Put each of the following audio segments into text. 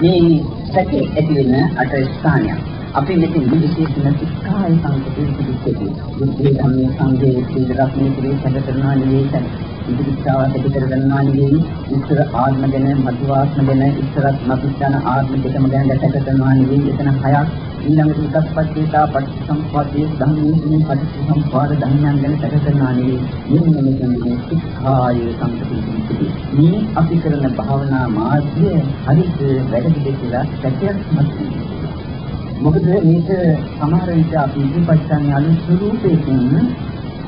මේ සැකේ ඇති වෙන අට ස්ථානයක්. අපි මෙතන විශේෂණ සික්ඛාය සංකේතී පිළිපෙති. බුද්ධි ධම්මේ සංඝේ සීල රත්නේ ක්‍රේ සැක කරනවා නෙවෙයි ඉදිරිචාව ඇති කර ගන්නවා නෙවෙයි ඉස්සර ආත්ම ගැන මතුආත්ම ගැන ඉස්සරත් මතුස්තන ආත්ම දෙකම ගැන දැක කරනවා නෙවෙයි එතන හයක් ඊළඟට විකස්පච්චේතා පටිච්චසමුප්පාදයේ ධම්මයේ පටිච්චසමුප්පාද ධර්මයන් ගැන දැක කරනවා නෙවෙයි මෙන්න මෙතන සික්ඛාය සංකේතී මේ අපි කරන භාවනා මාර්ගය හරියට වැඩ දෙකලා සැකයක් මතුවේ. මොකද මේක සමහර විට අපි ඉදිරිපත් කරන අලුත් ස්වරූපයකින්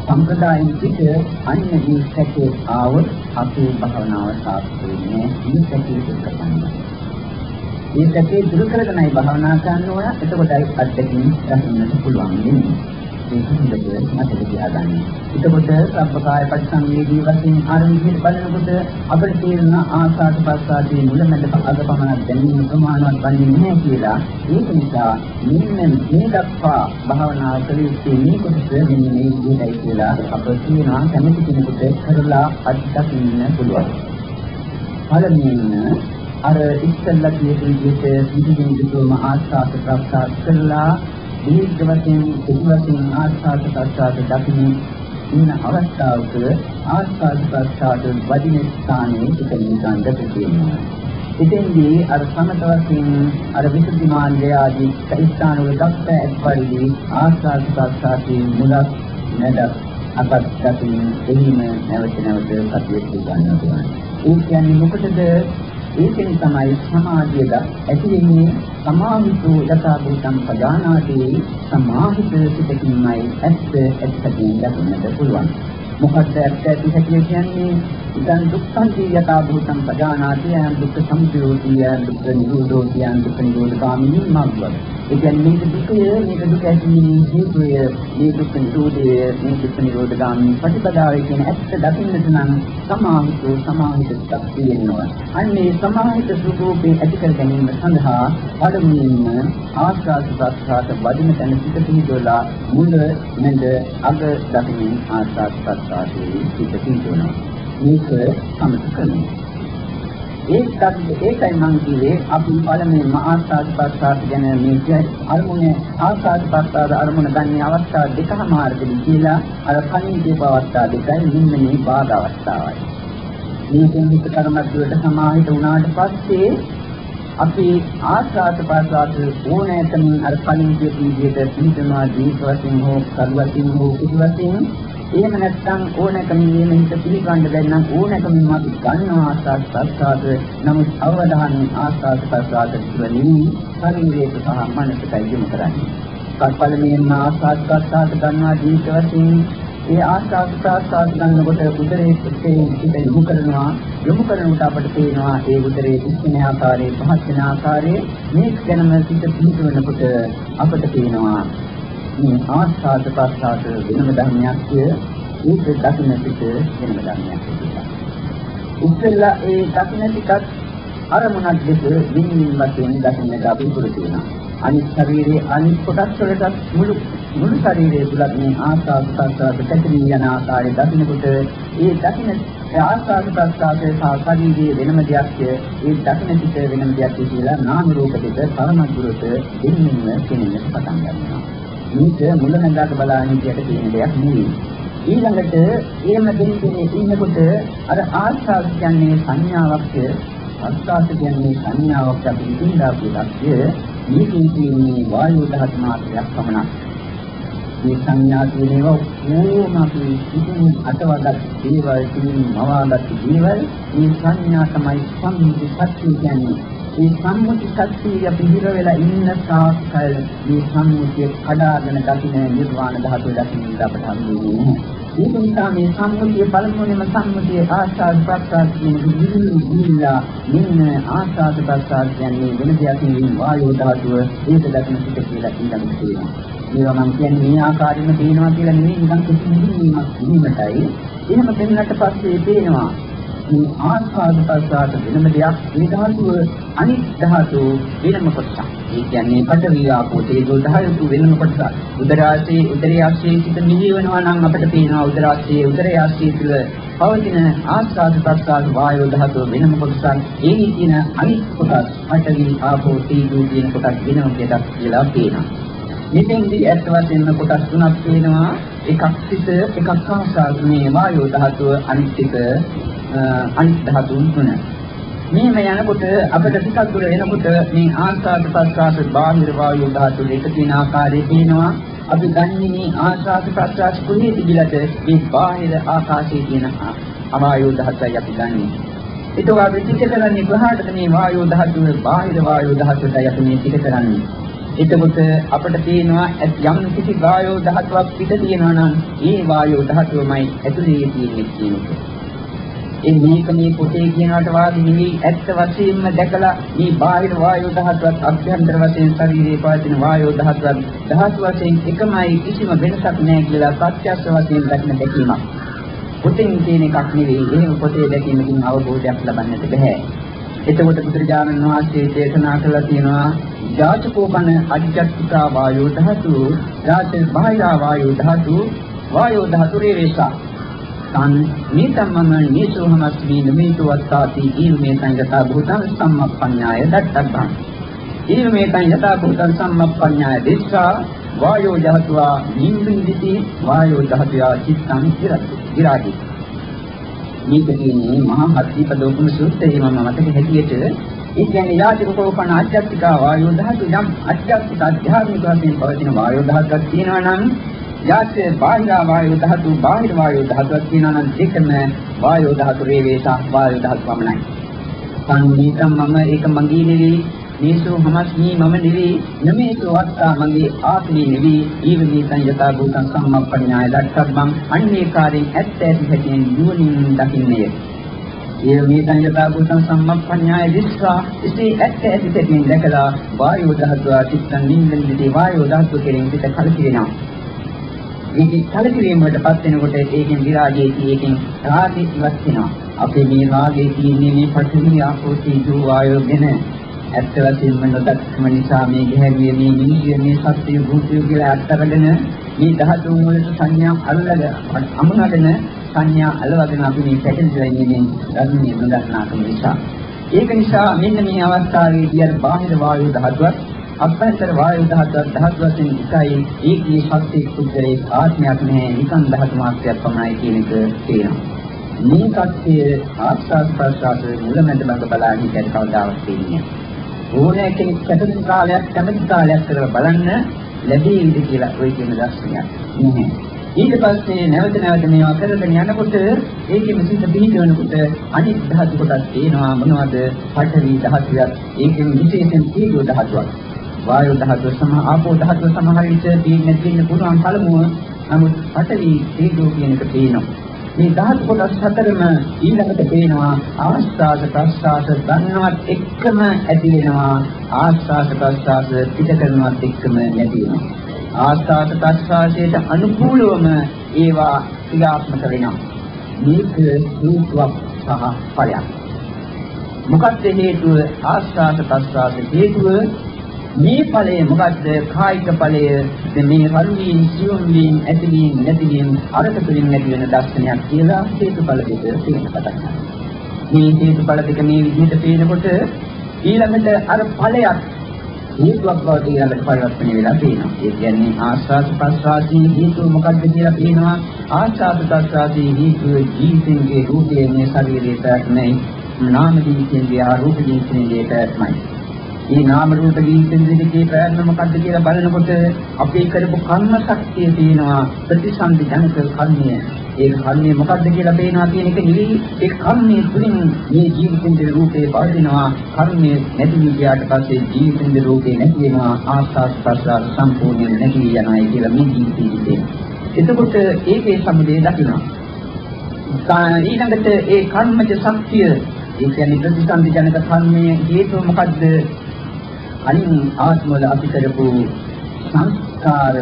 සම්ප්‍රදායින් පිට අන්‍ය මේ සැකේ ආවොත් අපේ භාවනාව සාර්ථක වෙන්නේ මේ සැකේ දුරු කරගන්න. මේ සැකේ දුරු කරගෙනයි භාවනා කරන්න ඕන. එතකොටයි අත්දැකීම් ගන්නට පුළුවන් වෙන්නේ. ඒක හොඳට මතක තියාගන්න. එතකොට සබ්බකාය පරිසංවේදී වශයෙන් ආරම්භයේ බලනකොට අපිට තේරෙන ආසාද ප්‍රසාදී මුලමෙද අග පමණක් දැනීම ප්‍රමාණවත් වන්නේ නැහැ කියලා. ඒක නිසා මෙන්න මේ දක්වා භාවනා කළ යුත්තේ මේ කොටස මෙන්න මේ විදිහටයි කියලා අප කියනවා කැමති කෙනෙකුට කරලා අත්දකින්න පුළුවන්. පළමුවෙන් අර ඉස්සල්ලා කියපු විදිහට විදිහින් විදුම ආස්වාද ප්‍රසාද කළා දීර්ඝ වශයෙන් සුදු වශයෙන් ආස්වාද ප්‍රසාද දකින්න ඉන්න අවස්ථාවක ආස්වාද ප්‍රසාද වදින ස්ථානයේ ඉතින් ගන්න තියෙනවා. ඉතින්දී අර සමත වශයෙන් අර විසුද්ධි මාර්ගය ආදී ස්ථාන වල දක්වා ඇත්පරිදි ආස්වාද ප්‍රසාදයේ මුලක් නැදක් අපත් දකින්න එහිම නැවත නැවත සතිය ගන්නවා. ඒ කියන්නේ මොකටද ඒකෙන් තමයි සමාධියද ඇති වෙන්නේ. සමාහිතෝ යථා භූතං පජානාති සමාහිත සිතකින්මයි ඇත්ත ඇත්තකින් දකින්නට පුළුවන්. මොකක්ද ඇත්ත ඇති හැටි කියන්නේ? ඉතින් දුක්ඛන්ති යථා භූතං පජානාති යම් දුක්ඛ සමුදයෝති යම් දුක්ඛ නිරෝධෝති යම් දුක්ඛ නිරෝධ ගාමිනී මාර්ගය ඒ කියන්නේ මේක දුකය මේක දුක ඇතිවීමේ හේතුය. මේ දුක්ඛ නිරෝධය මේ දුක්ඛ නිරෝධ ගාමිනී ප්‍රතිපදාවේ කියන ඇත්ත දකින්නට නම් සමාහිතෝ සමාහිතක් තියෙනවා. අන්නේ සමාහිත ස්වરૂපේ ඇති කර ගැනීම සඳහා පළමුවෙන්ම ආස්වාද ප්‍රසආත වදින තැන සිට පිහිටවලා මුල මැද අග දකින්න ආස්වාද ප්‍රසආතේ සිට පිහිටවනවා. මේක සමත කරනවා ඒකත් ඒකයි මම කිව්වේ අපි පළමුවෙන්ම ආස්වාද ප්‍රසආත ගැන මේ අරමුණ ආස්වාද ප්‍රසආත අරමුණ ගන්න අවස්ථා දෙකමාරකදී කියලා අර කලින් කියපු අවස්ථා දෙකයි මෙන්න මේ බාධ අවස්ථාවයි. මේකෙන් හිත කර්මද්දයට සමාහිත වුණාට පස්සේ අපි ආස්වාද ප්‍රසආත ඕනෑතම අර කලින් කියපු විදිහට පිළිතුරා දීප වශයෙන් හෝ කර්වසින් හෝ කිසිවසින් එහෙම නැත්නම් ඕනකම මේ හිත පිළිගන්න බැරි නම් ඕනකම අපි ගන්නවා ආස්වාද ප්‍රසආද නමුත් අවධානය ආස්වාද ප්‍රසආද තුළින් ශරීරයට සහ මනසට යොමු කරන්නේ. කල්පලමෙන් ආස්වාද ප්‍රසආද ගන්නවා ජීවිත වශයෙන් ඒ ආස්වාද ප්‍රසආද ගන්නකොට උදරයේ පිටේ හිත යොමු කරනවා යොමු කරනකොට අපට පේනවා ඒ උදරයේ පිටින ආකාරයේ පහත් වෙන ආකාරයේ මේ ගැනම සිත පිහිටවනකොට අපට පේනවා මේ ආස්වාද ප්‍රසආද වෙනම ධර්මයක් ඒක දකින්න පිට වෙනම ධර්මයක් කියලා. ඉස්සෙල්ලා ඒ දකින්න ටිකත් අරමුණක් දෙක විඤ්ඤාණ වශයෙන් දකින්නට අපි පුරුදු වෙනවා. අනිත් ශරීරයේ අනිත් කොටස් වලට මුළු මුළු ශරීරයේ තුලත් මේ ආස්වාද ප්‍රසආද පැතිරී යන ආකාරය දකින්නකොට ඒ දකින්න ආස්වාද ප්‍රසආදයේ සහ ශරීරයේ වෙනම දෙයක් ඒ දකින්න පිට වෙනම දෙයක් කියලා නාම රූප දෙක පරමගුරුත දෙන්නින්ම කෙනෙක් පටන් ගන්නවා. මේක මුලමඳාක බලාගෙන ඉතියට තියෙන දෙයක් නෙවෙයි. ඊළඟට එහෙම දෙන්නේ ඉන්නකොට අර ආස්වාද කියන්නේ සංඥාවක් අස්වාද කියන්නේ සංඥාවක් අපි ඉඳලා පිටක්ය මේකෙන් තියෙන්නේ වායු දහස් මාත්‍රයක් පමණක්. මේ සංඥා කියන ඒවා ඕම අපි ඉතින් අතවදක් දේවල් කියන මවාගත් දේවල් මේ සංඥා තමයි සම්මුති සත්‍ය කියන්නේ. මේ සම්මුති ශක්තිය පිළිහිර වෙලා ඉන්න සාකල් මේ සම්මුතිය කඩාගෙන දකින්න නිර්වාණ ධාතුව දකින්න අපට හම්බෙන්නේ ඒක නිසා මේ සම්මුතිය පළමුවෙන්ම සම්මුතිය ආශාද ප්‍රසාද කියන විදිහට මෙන්න ආශාද ප්‍රසාද කියන්නේ වෙන දෙයක් නෙවෙයි වායෝ ධාතුව. ඒක දකින්න සිට කියලා ඉඳන් තියෙනවා මේවා මම කියන්නේ මේ ආකාරයෙන්ම පේනවා කියලා නෙවෙයි නිකන් කිසිම නිමක් නිමටයි එහෙම පෙන්නට පස්සේ පේනවා මේ ආස්වාද ප්‍රසආස වෙනම දෙයක් මේ ධාතුව අනිත් ධාතු වෙනම කොටසක්. ඒ කියන්නේ පඨවි ආපෝ තේජෝ ධාතු වෙනම කොටසක්. උදරාශයේ උදරයේ ආශ්‍රයේ සිට නිවිවනවා නම් අපිට පේනවා උදරාශයේ උදරයේ ආශ්‍රයේ තුළ පවතින ආස්වාද ප්‍රසආස වායෝ ධාතුව වෙනම කොටසක්. ඒ කියන අනිත් කොටස් පඨවි ආපෝ තේජෝ කියන කොටස් වෙනම කොටස් කියලා පේනවා. මෙතෙන්දී ඇත්ත වශයෙන්ම කොටස් තුනක් තියෙනවා එකක් සිත එකක් ආස්වාද මේ වායෝ ධාතුව අනිත් සිත අනිත් ධාතුන් තුන. මේම යනකොට අපිට ටිකක් දුර එනකොට මේ ආස්වාද ප්‍රස්වාස බාහිර වායු ධාතු දෙක තියෙන ආකාරය පේනවා. අපි ගන්නේ මේ ආස්වාද ප්‍රස්වාස කුලයේ තිබිලට මේ බාහිර ආකාශයේ තියෙන අවායු ධාතුයි අපි ගන්නේ. ඒක අපි ටික කරන්නේ කොහාටද මේ වායු ධාතුව බාහිර වායු ධාතුවටයි අපි මේ ටික කරන්නේ. එතකොට අපිට තියෙනවා යම් කිසි වායෝ ධාතුවක් පිට තියෙනවා නම් ඒ වායෝ ධාතුවමයි ඇතුලේ තියෙන්නේ කියන එක. ඒ මේක මේ පොතේ කියනකට වාගේ නෙවෙයි ඇත්ත වශයෙන්ම දැකලා මේ බාහිර වායෝ ධාතුවත් අභ්‍යන්තර වශයෙන් ශරීරයේ පවතින වායෝ ධාතුවත් ධාතු වශයෙන් එකමයි කිසිම වෙනසක් නැහැ කියලා ප්‍රත්‍යක්ෂ වශයෙන් දැක්න දැකීමක්. පොතෙන් කියන එකක් නෙවෙයි එහෙම පොතේ දැකීමකින් අවබෝධයක් ලබන්නට බෑ. එතකොට බුදුරජාණන් වහන්සේ දේශනා කළා තියෙනවා ජාතකෝපන අධිජත්තිකා වායෝ ධාතු ජාත බාහිර වායෝ ධාතු වායෝ ධාතු රේසා තන් නීතම්මම නීසෝහමස්මි නමේතු වත්තාති ඊමේතං යතා භූතං සම්මප්පඤ්ඤාය දත්තබ්බං. ඊමේතං යතා භූතං සම්මප්පඤ්ඤාය දිස්සා වායෝ ජහත්වා නිම්බින්දිති වායෝ ජහත්වා චිත්තං විරාජි මේක කියන්නේ මහා හත්තිපදෝපම සූත්‍රයේ මම මතක හැටියට ඒ කියන්නේ යාතික කෝපන ආධ්‍යාත්මික වායෝ ධාතු යම් ආධ්‍යාත්මික ආධ්‍යාත්මික වශයෙන් පවතින වායෝ ධාතුවක් තියෙනවා නම් යාසේ බාහිර වායු ධාතු බාහිර වායු ධාතුවක් කියනවා නම් දෙකම වායු ධාතු රේවේසා වායු ධාතු පමණයි. සංගීතම් මම ඒක මගේ නෙවෙයි මේසෝ හමස්මි මම නෙවෙයි නමේසෝ වත්තා මගේ ආත්මේ නෙවෙයි ඊවනි සංයතා භූතං සම්මප්පඤ්ඤාය දක්ඛබ්බං අන්නේ කාර්යෙන් ඇත්ත ඇති හැටියෙන් නුවණින් දකින්නේය. ඒ මේ සංයතා භූතං සම්මප්පඤ්ඤාය දිස්සා ඉතී ඇත්ත ඇති හැටියෙන් දැකලා වායු ධාතුව චිත්තං නින්දන්ති වායු ධාතුව කෙරෙහින් පිට කලකිරෙනවා. මේක කලකිරීමකටපත් වෙනකොට ඒකෙන් විරාජයේදී ඒකෙන් රාගය ඉවත් වෙනවා. අපේ මේ රාගයේ තියෙන්නේ මේ පටිඝ ආපෝති දු වායෝ ගැන ඇත්ත වශයෙන්ම නොදක්කම නිසා මේ ගැහැවිය මේ නිවිය මේ සත්‍ය භූතය කියලා අත්තරගෙන මේ ධාතුන් වලට සංඥා අල්ලගෙන අමුණගෙන සංඥා අල්ලවගෙන අපි මේ පැටලෙලා ඉන්නේ ධර්මයේ නොදන්නාකම නිසා. ඒක නිසා මෙන්න මේ අවස්ථාවේදී අර බාහිර වායු ධාතුවත් අභ්‍යන්තර වායු ධාතුව ධාතු වශයෙන් එකයි. ඒකේ ශක්තිය කුද්දේ ආත්මයක් නැහැ නිකන් ධාතු මාත්‍රයක් පමණයි කියන එක තේරෙනවා. මේ කච්චය ආස්වාද ප්‍රසආස මුලමෙද බඳ බලන්නේ කියන කවදාවත් තේින්නේ ඕනෑ කෙනෙක් කැටුම් කාලයක් කැමති කාලයක් කරලා බලන්න ලැබෙයිද කියලා ওই කියන දර්ශනයක් නැහැ. ඊට පස්සේ නැවත නැවත මේවා කරගෙන යනකොට ඒකෙම සිත පිහිටවනකොට අනිත් ධාතු කොටස් තියෙනවා මොනවද? පඨවි ධාතුවක් ඒකෙම විශේෂයෙන් තීජෝ ධාතුවක්. වායු ධාතුව සම ආපෝ ධාතුව සමහර විට තියෙන්න තියෙන පුළුවන් පළමුව නමුත් පඨවි තීජෝ කියන එක තියෙනවා. මේ ධාතු කොටස් හතරම ඊළඟට පේනවා ආස්වාද ප්‍රස්වාස ගන්නවත් එක්කම ඇති වෙනවා ආස්වාද ප්‍රස්වාස පිට කරනවත් එක්කම නැති වෙනවා. ආස්වාද ප්‍රස්වාසයට අනුකූලවම ඒවා ක්‍රියාත්මක වෙනවා. මේක හේතුවක් සහ ඵලයක්. මොකක්ද හේතුව? ආස්වාද ප්‍රස්වාස හේතුව මේ ඵලය මොකද්ද? කායික ඵලය මේ රණුවීන් සියුම්වීන් ඇතිවීන් නැතිවීන් අරක තුලින් නැති වෙන දර්ශනයක් කියලා හේතුඵල දෙක තේරුම් ගන්න. මේ හේතුඵල දෙක මේ විදිහට පේනකොට ඊළඟට අර ඵලයක් හේතුවක් බවට ඊළඟට පරිවර්තනය වෙලා තියෙනවා. ඒ කියන්නේ ආස්වාද ප්‍රසආදී හේතුව මොකක්ද කියලා පේනවා. ආස්වාද ප්‍රසආදී හේතුව ජීවිතයේ රූපයේ මේ ශරීරයේ පැවැත්මයි. නාම ජීවිතයේ ආරූප ජීවිතයේ පැවැත්මයි. මේ නාම රූප ජීවිතයේ දෙකේ පැවැත්ම මොකක්ද කියලා බලනකොට අපේ කරපු කර්ම ශක්තිය තියෙනවා ප්‍රතිසන්දි ජනක කර්මය. ඒ කර්මය මොකක්ද කියලා පේනවා කියන එක නෙවෙයි ඒ කර්මයේ තුලින් මේ ජීවිතේ රූපේ පවතිනවා කර්මය නැති විදියට පස්සේ ජීවිතේ රූපේ නැති වෙනවා. ආස්වාස් ප්‍රසාර සම්පූර්ණයෙන් නැති යනයි කියලා මේ ජීවිතේ එතකොට ඒකේ සමුදේ දකිනවා. ඊළඟට ඒ කර්මජ ශක්තිය ඒ කියන්නේ ප්‍රතිසන්දි ජනක කර්මයේ හේතුව මොකද්ද? අනින් ආත්මවල අපි කරපු සංස්කාර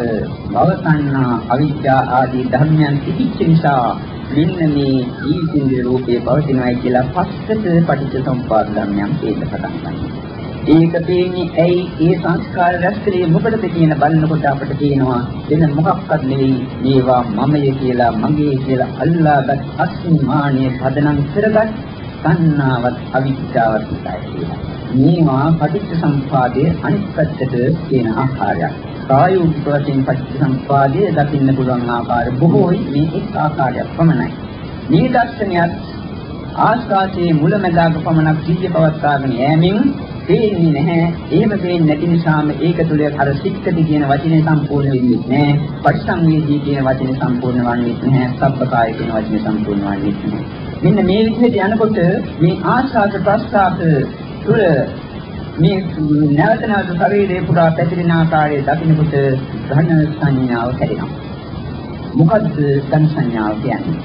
භවසන්නා අවිද්‍යා ආදී ධර්මයන් තිබිච්ච නිසා මෙන්න මේ ජීවිතින්ද්‍රිය රූපේ පවතිනවායි කියලා පස්සට පටිච්ච සමුප්පාද ධර්මයන් තේන්න පටන් ගන්නවා. ඒක තේන්නේ ඇයි ඒ සංස්කාර රැස්කලේ මොකටද කියන බලනකොට අපිට තේනවා වෙන මොකක්වත් නෙවෙයි මේවා මමය කියලා මගේ කියලා අල්ලාගත් අස්මානීය පදනම් කරගත් සංනාවත් අවිද්‍යාවත් කියලා. මේවා පටිච්ච සම්පාදයේ අනිත් පැත්තට තියෙන ආකාරයක්. ප්‍රායෝගික වශයෙන් පටිච්ච සම්පාදයේ දකින්න පුළුවන් ආකාර බොහෝයි මේ එක් ආකාරයක් පමණයි. මේ දර්ශනයත් ආස්වාදයේ මුලැමැදාක පමණක් සිහිය පවත්වාගෙන යෑමෙන් පේන්නේ නැහැ. එහෙම පේන්නේ නැති නිසාම ඒක තුළ අර සික්කති කියන වචනේ සම්පූර්ණ වෙන්නේ නැහැ. පටිසංවේදී කියන වචනේ සම්පූර්ණ වන්නේ නැහැ. සබ්බකාය කියන වචනේ සම්පූර්ණ වන්නේ නැහැ. මෙන්න මේ විදිහට යනකොට මේ ආස්වාද ප්‍රස්තාප තුළ මේ නැවත නැවත ශරීරේ පුරා පැතිරෙන ආකාරයේ දකින්නකොට ඝන සංඥාව හැදෙනවා. මොකද්ද ඝන සංඥාව කියන්නේ?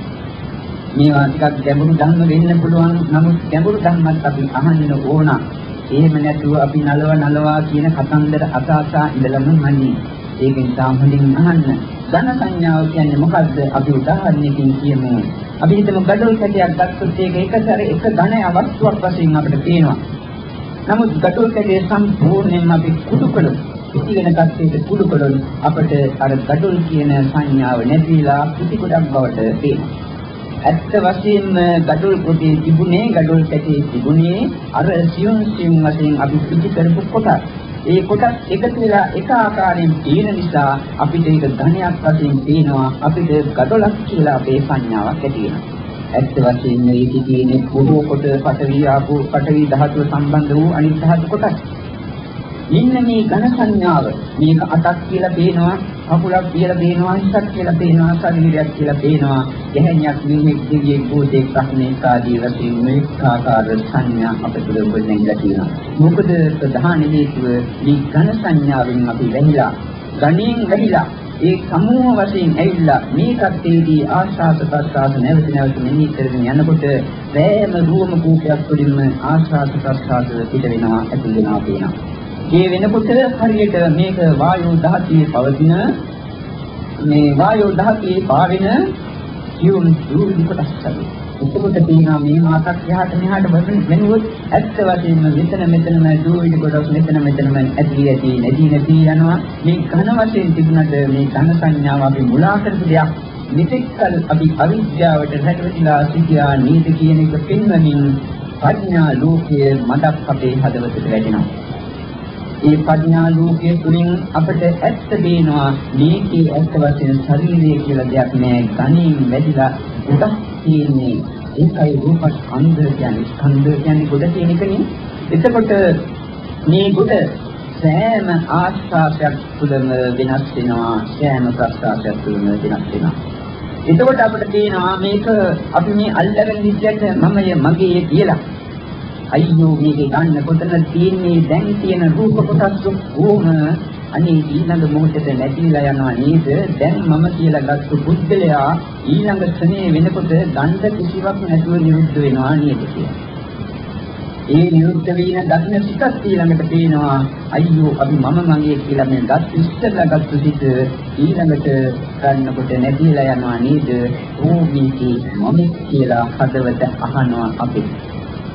මේවා ටිකක් ගැඹුරු ධර්ම වෙන්න පුළුවන්. නමුත් ගැඹුරු ධර්මත් අපි අහන්න ඕන. එහෙම නැතුව අපි නලව නලවා කියන කතන්දර අසාසා ඉඳලම මන්නේ. ඒක නිසා හොඳින් අහන්න. ඝන සංඥාව කියන්නේ මොකද්ද? අපි උදාහරණයකින් කියමු. අපි හිතමු gadol කැටයක් ගත්තොත් ඒක එකසර එක ඝන අවස්ථාවක් වශයෙන් අපිට පේනවා. නමුත් gadol කැටේ සම්පූර්ණයෙන්ම අපි කුඩු කළොත් ඉතිගෙන කච්චේට කුඩු කළොත් අපිට අර gadol කියන සංඥාව නැතිලා පිටි කොටක් බවට පේනවා. ඇත්ත වශයෙන්ම gadol පොතේ තිබුණේ gadol කැටේ තිබුණේ අර සියුම් සියුම් වශයෙන් අපි පිටි කරපු කොටස්. ඒ කොටස් එකතු වෙලා එක ආකාරයෙන් තියෙන නිසා අපිට ඒක ධනයක් වශයෙන් පේනවා අපිට gadolක් කියලා අපේ සංඥාවක් ඇති වෙනවා. ඇත්ත වශයෙන්ම මේකේ තියෙන බොහෝ කොට පටවි ආපෝ පටවි ධාතුව සම්බන්ධ වූ අනිත් ධාතු කොටස්. ඉන්න මේ ඝන සංඥාව මේක අටක් කියලා පේනවා කකුලක් කියලා පේනවා හිසක් කියලා පේනවා ශරීරයක් කියලා පේනවා ගැහණියක් නිමෙක් දිවියෙක් භූතෙක් ප්‍රශ්නේක ආදී වශයෙන් මේ ආකාර සංඥා අපිට ලැබෙන්නේ තියෙනවා මොකද ප්‍රධාන හේතුව මේ ඝන සංඥාවෙන් අපි වැහිලා ගණයෙන් වැහිලා ඒ සමූහ වශයෙන් ඇවිල්ලා මේ කත්තේදී ආශාස ප්‍රසආස නැවත නැවත මෙහි කරගෙන යනකොට වෑයම රූම කූපයක් තුළින්ම ආශාස ප්‍රසආස පිට වෙනවා ඇතුල් වෙනවා කියනවා. ඒ වෙනකොට හරියට මේක වායු දහතියේ පවතින මේ වායු දහතියේ පාවෙන කියුන් දුරු කොටස් තමයි. එතකොට තියෙනවා මේ මාතක් යහට මෙහාට වෙනුවොත් ඇත්ත වශයෙන්ම මෙතන මෙතනම දුවිලි කොටස් මෙතන මෙතනම ඇති ඇති නැති නැති යනවා. මේ ඝන වශයෙන් තිබුණට මේ ඝන සංඥාව අපි මුලා කරපු දෙයක්. මෙතෙක්කල් අපි අවිද්‍යාවට රැඳවිලා සිටියා නේද කියන එක පෙන්වමින් ප්‍රඥා ලෝකයේ මඩක් අපේ හදවතට වැටෙනවා. ඒ ප්‍රඥා ලෝකයේ තුලින් අපට ඇත්ත පේනවා. මේකේ ඇත්ත වශයෙන් ශරීරය කියලා දෙයක් නෑ. ගණින් වැඩිලා උඩක් තියෙන්නේ. ඒකයි රූප ස්කන්ධ කියන්නේ. ස්කන්ධ කියන්නේ ගොඩ තියෙන එකනේ. එතකොට මේ ගොඩ සෑම ආස්වාදයක් තුළම වෙනස් වෙනවා. සෑම ප්‍රස්වාදයක් තුළම වෙනස් වෙනවා. එතකොට අපිට තියෙනවා මේක අපි මේ අල්ලගෙන ඉච්චට මමය මගේ කියලා. අයියෝ මේකේ ගන්න කොතන තියෙන්නේ? දැන් තියෙන රූප කොටස් ඔක්කොම අනේ ඊළඟ මොහොතේ නැතිලා යනවා නේද? දැන් මම කියලා ගත්තු බුද්ධලයා ඊළඟ ක්ෂණයේ වෙනකොට ගන්ධ කිසිවක් නැතුව නිරුද්ධ වෙනවා නේද කියලා. ඒ නිරුද්ධ වෙන දක්න සිතත් ඊළඟට පේනවා. අයියෝ අපි මම මගේ කියලා මේ ගත් ඉස්සෙල්ලා ගත්තු සිත ඊළඟට ගන්නකොට නැතිලා යනවා නේද? ඕමීකේ මම කියලා හදවත අහනවා අපේ.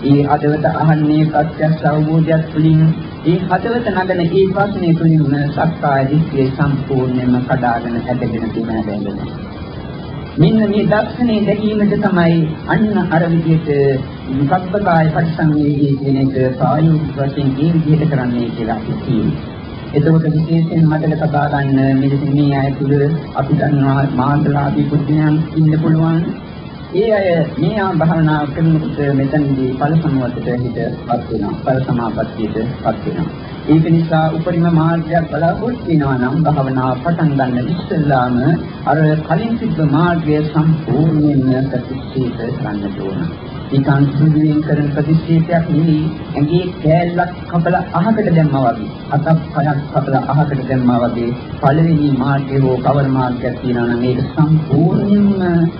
ඒ හදවත අහන්නේ ප්‍රත්‍යක්ෂ අවබෝධයක් තුළින් ඒ හදවත නගන ඒ ප්‍රශ්නේ තුළින්ම සක්කාය දිට්ඨිය සම්පූර්ණයෙන්ම කඩාගෙන ඇදගෙන තියෙන හැදෙන්නේ. මෙන්න මේ දර්ශනේ දැකීමට තමයි අන්න අර විදිහට විපස්සකාය පරිසංවේදී කියන එක ප්‍රායෝගික වශයෙන් ඒ විදිහට කරන්නේ කියලා කියන්නේ. එතකොට විශේෂයෙන් මතක තබා ගන්න මෙලෙසින් මේ අය තුළ අපි දන්නවා මාතලාදී බුද්ධයන් ඉන්න පුළුවන් ඒ අය මේ ආ භාවනා කරනකොට මෙතනදී ඵල සමවතට හිතපත් වෙනවා. ඵල සමාපත්තියටපත් වෙනවා. ඒක නිසා උපරිම මාර්ගයක් බලාපොරොත්තු වෙනවා නම් භාවනාව පටන් ගන්න ඉස්සෙල්ලාම අර කලින් තිබ්බ මාර්ගය සම්පූර්ණයෙන්ම ප්‍රතික්ෂේප කරන්න ඕන. නිකන් සුදුවෙන් කරන ප්‍රතික්ෂේපයක් නෙවෙයි. ඇඟේ කෑල්ලක් කපලා අහකට දැම්මා වගේ. අතක් කයක් කපලා අහකට දැම්මා වගේ. පළවෙනි මාර්ගයේ හෝ කවර මාර්ගයක් තියෙනවා නම් ඒක සම්පූර්ණයෙන්ම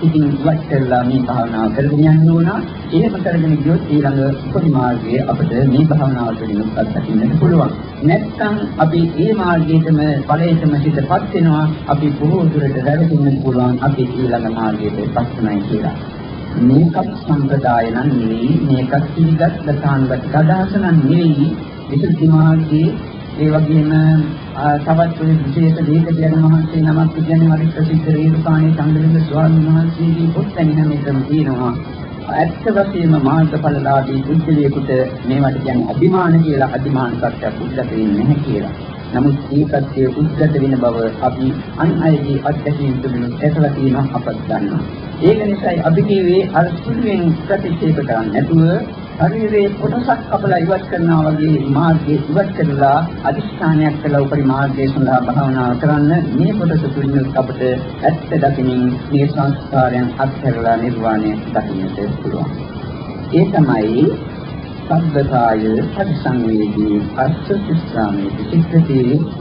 ඉතින් ඉවත් කරලා මේ භාවනාව කරගෙන යන්න ඕන. එහෙම කරගෙන ගියොත් ඊළඟ උපරි මාර්ගයේ අපිට මේ භාවනාව තුළින් අත්දකින්නට පුළුවන්. නැත්නම් අපි මේ මාර්ගයේතම ඵලයේතම හිතපත් වෙනවා. අපි බොහෝ දුරට රැවටෙන්න පුළුවන් අපි ඊළඟ මාර්ගයට පස්සනයි කියලා. මේකත් සම්ප්‍රදාය නම් නෙවෙයි මේකත් පිළිගත් දසාන්ගත අදහස නම් නෙවෙයි විසුද්ධි මාර්ගයේ ඒ වගේම තවත් විශේෂ දීකයන් මහන්සිය නමක් කියන්නේ හරි ප්‍රසිද්ධ රේරුකාණේ සංගලිත ස්වාමීන් වහන්සේගේ පොත්පැනි නම් එකම තියෙනවා ඇත්ත වශයෙන්ම මාර්ගඵලලාභී බුද්ධලේකට මේවට කියන්නේ අභිමාන කියලා අභිමාන සත්‍යයක් උද්ගත වෙන්නේ නැහැ කියලා. නමුත් ඒකත් උද්ගත වෙන බව අපි අන් අයගේ අත්දැකීම් තුළින් දැකලා තියෙනවා අපත් දන්නවා. ඒක නිසායි අපි කියවේ අර සුළුෙන් ප්‍රතික්ෂේප කරන්නේ නැතුව ශරීරයේ කොටසක් අපලා ඉවත් කරනවා වගේ මාර්ගයේ ඉවත් කරලා අදිෂ්ඨානයක් කළා උපරි මාර්ගයේ සඳහා භාවනා කරන්න මේ කොටස තුලින් අපට ඇත්ත දකිනින් මේ සංස්කාරයන් අත්හැරලා නිර්වාණය දකින්නට පුළුවන්. ඒ තමයි සබ්බකාය පරිසංවේදී අස්ස සිස්සාමේ සික්ඛති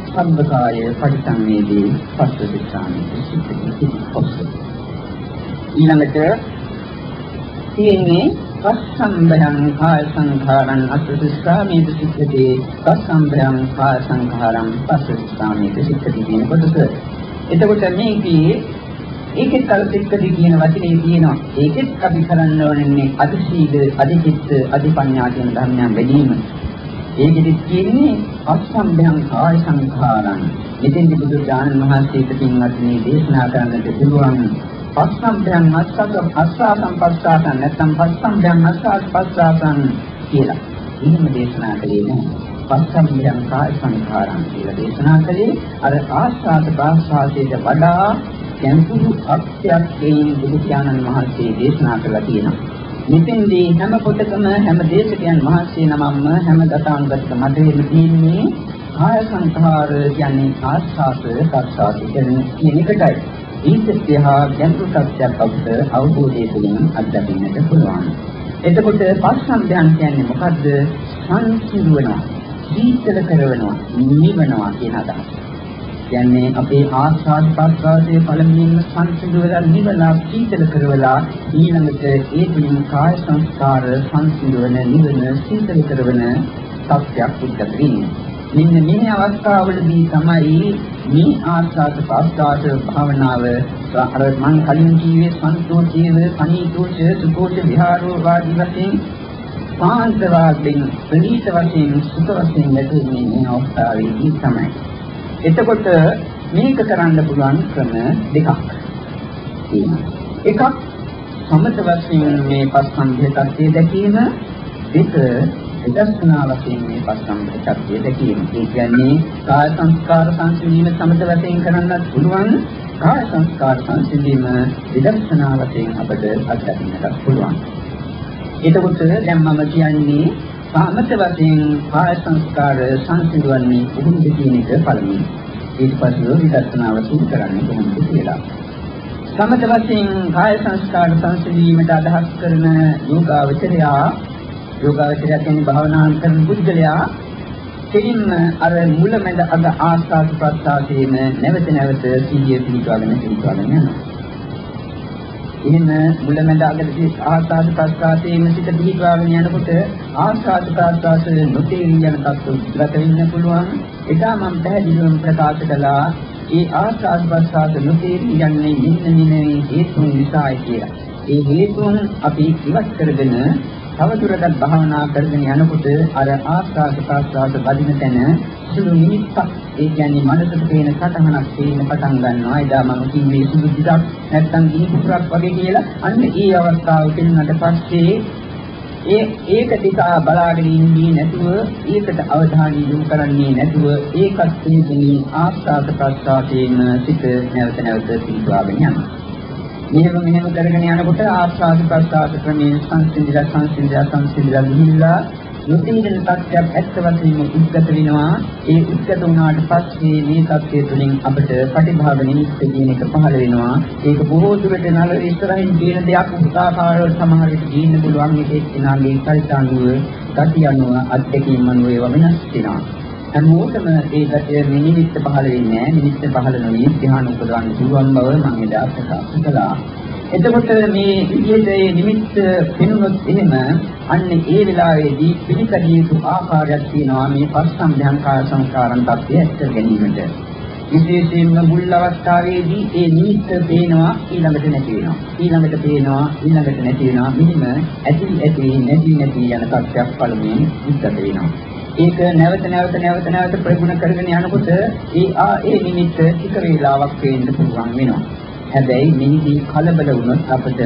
සබ්බකාය පරිසංවේදී පස්ස සිස්සාමේ සික්ඛති ඊළඟට තියෙන්නේ පස්සම්බයං කාය සංඛාරං අසුසිස්සාමේ සික්ඛති පස්සම්බයං කාය සංඛාරං පස්සසිස්සාමේ සික්ඛති කියන කොටස. එතකොට මේකේ ඒකෙත් අර සික්ඛති කියන වචනේ තියෙනවා. ඒකෙත් අපි කරන්න ඕනේ අදිශීල, අදිචිත්ත, අදිපඤ්ඤා කියන ධර්මයන් වැඩිම. ඒකෙදි කියන්නේ අස්සම්භයං කාය සංඛාරං. මෙතෙන්දි බුදු දානන් වහන්සේ පිටින්වත් මේ දේශනා කරන්නට පුළුවන් පස්සම්භයං අස්සක අස්සාසං පස්සාසං නැත්නම් පස්සම්භයං අස්සාස පස්සාසං කියලා. එහෙම දේශනා කළේ නැහැ. පස්සම්භයං කාය සංඛාරං කියලා දේශනා කළේ අර ආස්වාද ප්‍රාස්වාදයට වඩා ගැඹුරු අර්ථයක් දෙයින් බුදු පියාණන් වහන්සේ දේශනා කළා තියෙනවා. මෙතෙන්දී හැම පොතකම හැම දේශකයන් වහන්සේ නමම හැම දතාංගක මැදෙම තියෙන්නේ කාය සංඛාර කියන්නේ ආස්වාද ප්‍රාස්වාද කියන එකයි. ඊටත් එහා ගැඹුරු සත්‍යයක් අපිට අවබෝධය තුළින් අත්දකින්නට පුළුවන්. එතකොට පස්සම්භයන් කියන්නේ මොකද්ද? සංසිඳුවනවා, සීතල කරනවා, නිවනවා කියන අදහස. කියන්නේ අපේ ආස්වාද ප්‍රසආදයේ පළමුවෙන්ම සංසිඳුවලා නිවලා සීතල කරවලා ඊළඟට ඒ තුලින් කාය සංස්කාර සංසිඳවන නිවන සීතල කරවන සත්‍යයක් උද්ගත වෙන්නේ. මෙන්න මේ අවස්ථාවවලදී තමයි මේ ආස්වාද ප්‍රාස්වාද භාවනාව අර මං කලින් කිව්වේ සන්තෝෂීව සනීතෝෂ සුඛෝෂ විහාරෝ වාදී වශයෙන් සාන්ත වාදයෙන් ප්‍රණීත වශයෙන් සුඛ වශයෙන් ලැබෙන්නේ මේ අවස්ථාවේදී තමයි. එතකොට මේක කරන්න පුළුවන් ක්‍රම දෙකක් තියෙනවා. එකක් සමත වශයෙන් මේ පස්සම්භය tattve දැකීම දෙක විදර්ශනා වශයෙන් මේ පස්සම්බ ශක්තිය දැකීම. ඒ කියන්නේ කාය සංස්කාර සංසිඳීම සමත වශයෙන් කරන්නත් පුළුවන්. කාය සංස්කාර සංසිඳීම විදර්ශනා වශයෙන් අපට අත්දකින්නට පුළුවන්. එතකොට දැන් මම කියන්නේ සමත වශයෙන් කාය සංස්කාර සංසිඳවන්නේ කොහොමද කියන එක පළමුවෙන්. ඊට පස්සේ විදර්ශනා වශයෙන් කරන්නේ කොහොමද කියලා. සමත වශයෙන් කාය සංස්කාර සංසිඳීමට අදහස් කරන යෝගාවචරයා යෝගාවචරය කියන්නේ භාවනා කරන පුද්ගලයා කෙලින්ම අර මුලමෙද අග ආස්වාද ප්‍රත්‍යාසයෙන් නැවත නැවත සිහිය පිළිගගෙන පිළිගගෙන යනවා. එහෙම මුලමෙද අගදී ආස්වාද ප්‍රත්‍යාසයෙන් සිට පිළිගගෙන යනකොට ආස්වාද ප්‍රත්‍යාස නොතේරි යන තත්ත්ව ගත වෙන්න පුළුවන්. එදා මම පැහැදිලිවම ප්‍රකාශ කළා ඒ ආස්වාද ප්‍රත්‍යාස නොතේරි යන්නේ මෙන්න මෙන්න හේතුන් නිසායි කියලා. ඒ හේතුන් අපි ඉවත් කරගෙන තවදුරටත් භාවනා කරගෙන යනකොට අර ආස්වාද ප්‍රාස්වාද බදින තැන සුළු නිමිත්තක් ඒ කියන්නේ මනසට පේන සටහනක් පේන්න පටන් ගන්නවා. එදා මම කිව්වේ සුදු දිසක් නැත්තම් ගිනි පුපුරක් වගේ කියලා. අන්න ඒ අවස්ථාව පිළිනට පස්සේ ඒ ඒක දිහා බලාගෙන ඉන්නේ නැතුව ඒකට අවධානය යොමු කරන්නේ නැතුව ඒකත් පිළිගනි ආස්වාද ප්‍රාස්වාදයෙන් සිත නැවත නැවත පිළිවාගෙන යනවා. මෙහෙම මෙහෙම කරගෙන යනකොට ආස්වාද ප්‍රසආද ක්‍රමයෙන් සංසිඳිලා සංසිඳිලා සංසිඳිලා ගිහිල්ලා නොතීරණ තත්ත්වයක් ඇත්ත වශයෙන්ම උද්ගත වෙනවා. ඒ උද්ගත වුණාට පස්සේ මේ තත්ත්වය තුළින් අපිට ප්‍රතිභාව නිමිත්ත කියන එක පහළ වෙනවා. ඒක බොහෝ දුරට නල ඉස්සරහින් තියෙන දෙයක් උදාකාරව සමහර විට ගින්න පුළුවන් ඒකේ කෙනාගේ පරිසංගුව, ගති අනුව, අත්දැකීම් අනුව ඒවා වෙනස් වෙනවා. හැමෝටම ඒ ගැටේ නිමිත්ත පහළ වෙන්නේ නැහැ. නිමිත්ත පහළ නොවි ධ්‍යාන උපදවන්න පුළුවන් බව මම එදා ප්‍රකාශ කළා. එතකොට මේ විදිහට මේ නිමිත්ත පෙනුනොත් එහෙම අන්න ඒ වෙලාවේදී පිළිපැදිය යුතු ආකාරයක් තියෙනවා මේ පස්සම්භයංකාර සංස්කාරන් තත්ත්වය ඇත්ත ගැනීමට. විශේෂයෙන්ම මුල් අවස්ථාවේදී ඒ නිමිත්ත පේනවා ඊළඟට නැති වෙනවා. ඊළඟට පේනවා ඊළඟට නැති වෙනවා. මෙහිම ඇති ඇති නැති නැති යන තත්ත්වයක් පළමුවෙන් විස්තර වෙනවා. ඒක නැවත නැවත නැවත නැවත ප්‍රගුණ කරගෙන යනකොට ඒ ආ ඒ නිමිත්ත ටික වේලාවක් පේන්න පුළුවන් වෙනවා. හැබැයි මෙහිදී කලබල වුණොත් අපිට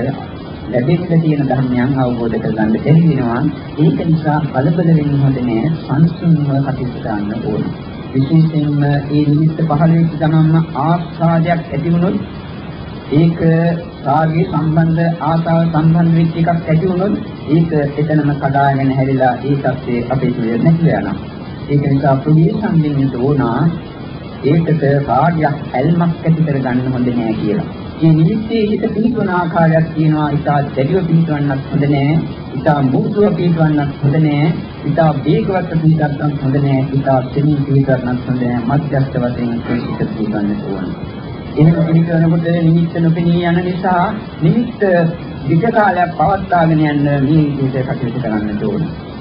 ලැබෙන්න තියෙන ධර්මයන් අවබෝධ කරගන්න බැරි වෙනවා. ඒක නිසා කලබල වෙන්න හොඳ නෑ. සංසුන්ව කටයුතු කරන්න ඕනේ. විශේෂයෙන්ම ඒ නිමිත්ත පහළ වෙච්ච ගමන්ම ආස්වාදයක් ඇති වුණොත් ඒක රාගයේ සම්බන්ධ ආසාව සම්බන්ධ වෙච්ච එකක් ඇති වුණොත් ඒක එතනම කඩාගෙන හැරිලා ඒ තත්ත්වය අපේ තුළ නැති වෙනවා. ඒක නිසා ප්‍රවේශම් වෙන්න ඕනා ඒකට කාර්යයක් ඇල්මක් ඇති කරගන්න හොඳ නෑ කියලා. මේ නිමිත්තේ හිත පිහිටවන ආකාරයක් තියෙනවා. ඉතා දැඩිව පිහිටවන්නත් හොඳ නෑ. ඉතා මුහුදුව පිහිටවන්නත් හොඳ නෑ. ඉතා වේගවත් පිහිටවන්නත් හොඳ නෑ. ඉතා සෙමින් පිහිටවන්නත් හොඳ නෑ. මධ්‍යස්ථ වශයෙන් පිහිට පිහිටවන්න ඕන. එහෙම පිහිටවනකොට නිමිත්ත නොපෙනී යන නිසා නිමිත්ත දීර්ඝ කාලයක් පවත්වාගෙන යන්න මේ විදිහට කටයුතු කරන්න ඕනේ.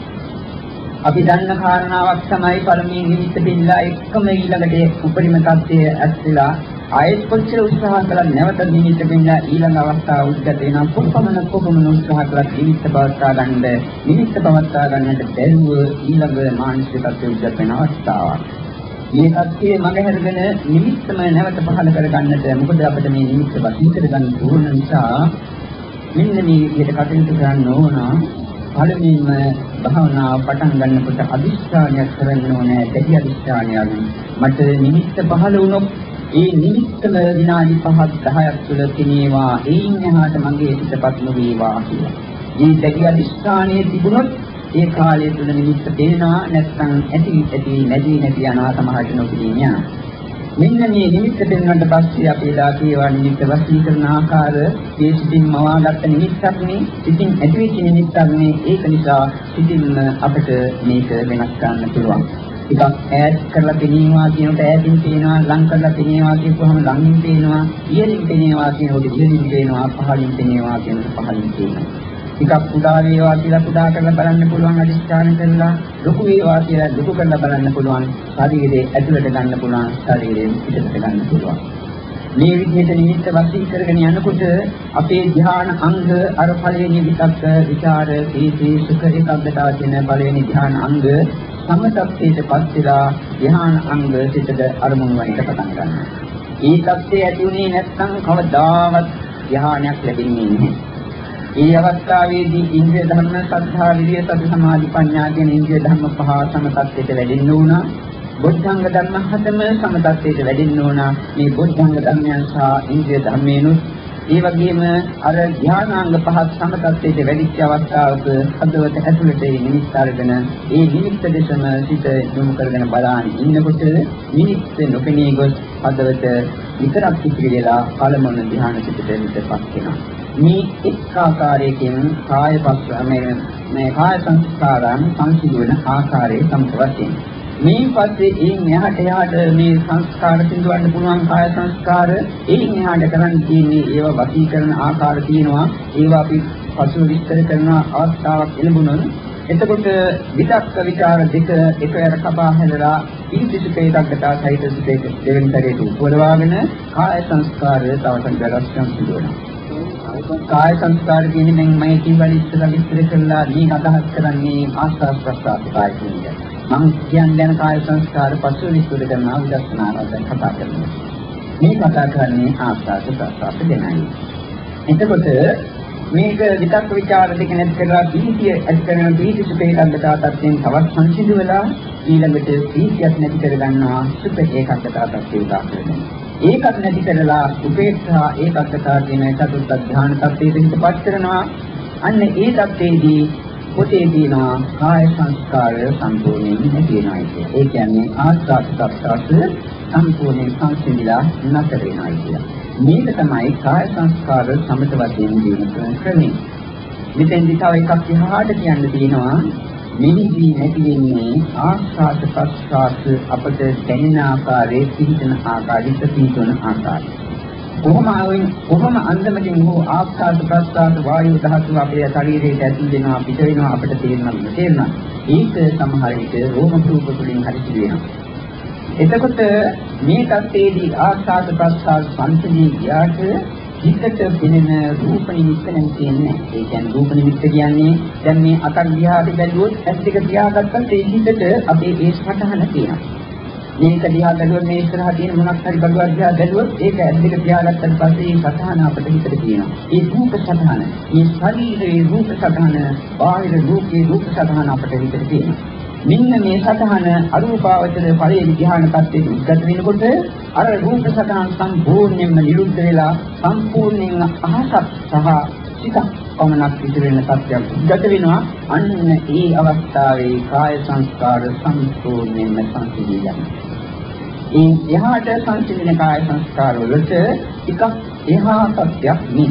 අපි දන්න කාරණාවක් තමයි පළමුවෙන් නිමිත්ත දෙන්නලා එකම ඊළඟට උපරිම තත්ත්වයේ ඇස්තිලා ආයෙත් කොච්චර උත්සාහ කළත් නැවත නිමිත්ත දෙන්නලා ඊළඟ අවස්ථාව උද්ගත වෙනවා කොපමණ කොපමණ උත්සාහ කළත් නිමිත්ත පවත්වා ගන්න නිමිත්ත පවත්වා ගන්නට බැරුව ඊළඟ මානසික තත්ත්වය උද්ගත වෙන අවස්ථාවක්. මේ තත්ත්වයේ මගහැරගෙන නිමිත්තම නැවත පහළ කරගන්නට මොකද අපිට මේ නිමිත්ත වශී කරගන්න ඕන නිසා මෙන්න මේ විදිහට කටයුතු කරන්න ඕන පළමුවෙන්ම භාවනාව පටන් ගන්නකොට අදිස්ථානයක් කරන්න ඕනේ දෙහි අදිස්ථානයක් මට නිමිත්ත පහළ වුණොත් ඒ නිමිත්තම විනාඩි 5ක් 10ක් තුළ තිනේවා ඒයින් එහාට මගේ හිතපත් නොවේවා කියලා. මේ දෙහි අදිස්ථානයේ තිබුණොත් ඒ කාලය තුළ නිමිත්ත පේනවා නැත්නම් ඇති ඇති නැති නැති යනවා සමහරට නොපෙනී යනවා. මෙන්න මේ නිමිත්ත දෙන්නට පස්සේ අපි එදා කියවා නිමිත්ත වශී කරන ආකාර ඒ සිතින් මවාගත්ත නිමිත්තක් නේ සිතින් ඇතිවෙච්ච නිමිත්තක් නේ. ඒක නිසා සිතින් අපිට මේක වෙනස් කරන්න පුළුවන්. ටිකක් ඈඩ් කරලා පෙනීවා කියනට ඈඩින් පේනවා ලං කරලා පෙනීවා කියපුවහම ලංින් පේනවා ඉහළින් පෙනීවා කියනකොට ඉහළින් පේනවා පහළින් පෙනීවා කියනකොට පහළින් පේනවා. ටිකක් කුඩා වේවා කියලා කුඩා කරලා බලන්න පුළුවන් අදිස්ථාන කරලා ලොකු වේවා කියලා ලොකු කරලා බලන්න පුළුවන් ශරීරයේ ඇතුළට ගන්න පුළුවන් ශරීරයෙන් පිටට ගන්න පුළුවන් මේ විදිහට නිමිත්ත වශී කරගෙන යනකොට අපේ ධ්‍යාන අංග අර පළවෙනි විතක්ක විචාර සීති සුඛ ඒකාග්‍රතාව කියන පළවෙනි ධ්‍යාන අංග සමතත්ත්වයට පත් වෙලා ධ්‍යාන අංග සිතට අරමුණු වලින් පටන් ගන්නවා. ඒ தත්ත්වය ඇති උනේ නැත්නම් කවදාවත් ධ්‍යානයක් ලැබෙන්නේ නැහැ. ඒ අවස්ථාවේදී ඉන්ද්‍රිය ධර්ම සද්ධා විරිය සති සමාධි ප්‍රඥා කියන ඉන්ද්‍රිය ධර්ම පහ සමතත්වයට වැඩෙන්න ඕන. බුද්ධංග ධර්ම හතම සමතත්වයට වැඩෙන්න ඕන. මේ බුද්ධංග ධර්මයන් සහ ඉන්ද්‍රිය ධර්මේනුත් ඒ වගේම අර ධානාංග පහත් සමතත්වයට වැඩිච්ච අවස්ථාවක හදවත ඇතුළට ඒ නිමිත්ත අරගෙන ඒ නිමිත්ත දෙසම සිත යොමු කරගෙන බලන ඉන්නකොට නිමිත්ත නොපෙනී ගොස් හදවත විතරක් ඉතිරි වෙලා පළමුව ධ්‍යාන සිතට පිටපත් වෙනවා. මේ එක් ආකාරයකින් කාය පස්ස මේ මේ කාය සංස්කාරයන් සංසිඳ වෙන ආකාරයේ සම්පවතින් මේ පස්සේ එයින් එහාට එහාට මේ සංස්කාර සිඳවන්න පුළුවන් කාය සංස්කාර එයින් එහාට කරන්න තියෙන්නේ ඒවා වශී කරන ආකාර තියෙනවා. ඒවා අපි පසු විස්තර කරන අවස්ථාවක් එළඹුණොත් එතකොට විතක්ක විචාර දෙක එකවර කපා හැදලා ඉතිසිකේ දක්කතා සහිත සිතේ දෙවෙනි සැරේට උපදවාගෙන කාය සංස්කාරය තව සංගරස්කම් සිදුවනවා කාය සංස්කාර කියන්නේ මම මේ කීවල ඉස්සලා විස්තර කළා මේ අදහස් කරන්නේ ආස්වාද ප්‍රසආස කාය කියන්නේ. මම කියන්නේ කාය සංස්කාර පසු විස්තර කරනවා විදර්ශනාවද කතා කරනවා. මේ කතා කරන්නේ ආස්වාද ප්‍රසආස ගැනයි. එතකොට මේක විතක් ਵਿਚාර දෙක නැති කරලා පීතිය ඇති කරන පීති සුඛ ඒකග්ගතා තත්ත්වයෙන් තවත් සංසිඳු වෙලා ඊළඟට පීතියක් නැති කර ගන්නවා සුඛ ඒකග්ගතා තත්ත්වයට දානවා. ඒකත් නැති කරලා උපේක්ෂා ඒකත්තා කියන චතුර්ථ ධ්‍යාන තත්ත්වයට හිතපත් කරනවා. අන්න ඒ தත්ත්වයේදී පොතේ තියෙනවා කාය සංස්කාර සම්පූර්ණයෙන් නැති වෙනවා කියන්නේ. ඒ කියන්නේ ආස්වාද ප්‍රසආස සම්පූර්ණයෙන් සංසිඳිලා නැතර වෙනවා කියන්නේ. මේක තමයි කාය සංස්කාර සමත වශයෙන් දිනන ක්‍රමය. මෙතෙන්දි තව එකක් ඉහාට කියන්න තියෙනවා මෙහිදී නැති වෙන්නේ ආස්වාද ප්‍රසආස අපට දැනෙන ආකාරයේ පිහිටන ආකාරයට පිහිටන ආකාරය. කොහොම ආවෙන් කොහොම අන්දමකින් හෝ ආස්වාද ප්‍රසආස වායු දහතු අපේ ශරීරයට ඇතුල් වෙනවා පිට වෙනවා අපිට තේරෙනවා තේරෙනවා. ඒක සමහර විට රෝම රූප තුලින් හරි සිදු වෙනවා. එතකොට මේ තත්ත්වයේදී ආස්වාද ප්‍රසආස සංසිඳී ගියාට හිතට පෙනෙන රූප නිමිත්ත නැතිනේ. ඒ කියන්නේ රූප නිමිත්ත කියන්නේ දැන් මේ අතක් දිහාට බැලුවොත් ඇස් දෙක තියාගත්තත් ඒ හිතට අපේ ඒ සටහන තියෙනවා. මේක දිහා බැලුවොත් මේ ඉස්සරහා තියෙන මොනක් හරි බඩුවක් දිහා බැලුවොත් ඒක ඇස් දෙක තියාගත්තට පස්සේ ඒ සටහන අපිට හිතට තියෙනවා. ඒ රූප සටහන, මේ ශරීරයේ රූප සටහන, බාහිර රූපේ රූප සටහන අපිට හිතට තියෙනවා. මෙන්න මේ සතහන අරූපාවචර ඵලයේ ධ්‍යාන tattete උද්ගත වෙනකොට අර රූප සතහන් සම්පූර්ණයෙන්ම නිරුද්ධ වෙලා සම්පූර්ණයෙන් අහසක් සහ සිතක් පමණක් ඉතිරි වෙන තත්ත්වයක් උද්ගත වෙනවා. අන්න ඒ අවස්ථාවේ කාය සංස්කාර සම්පූර්ණයෙන්ම සංසිඳී යනවා ඒ එහාට සංසිඳන කාය සංස්කාර වලට එකක් එහා සත්‍යයක් නේ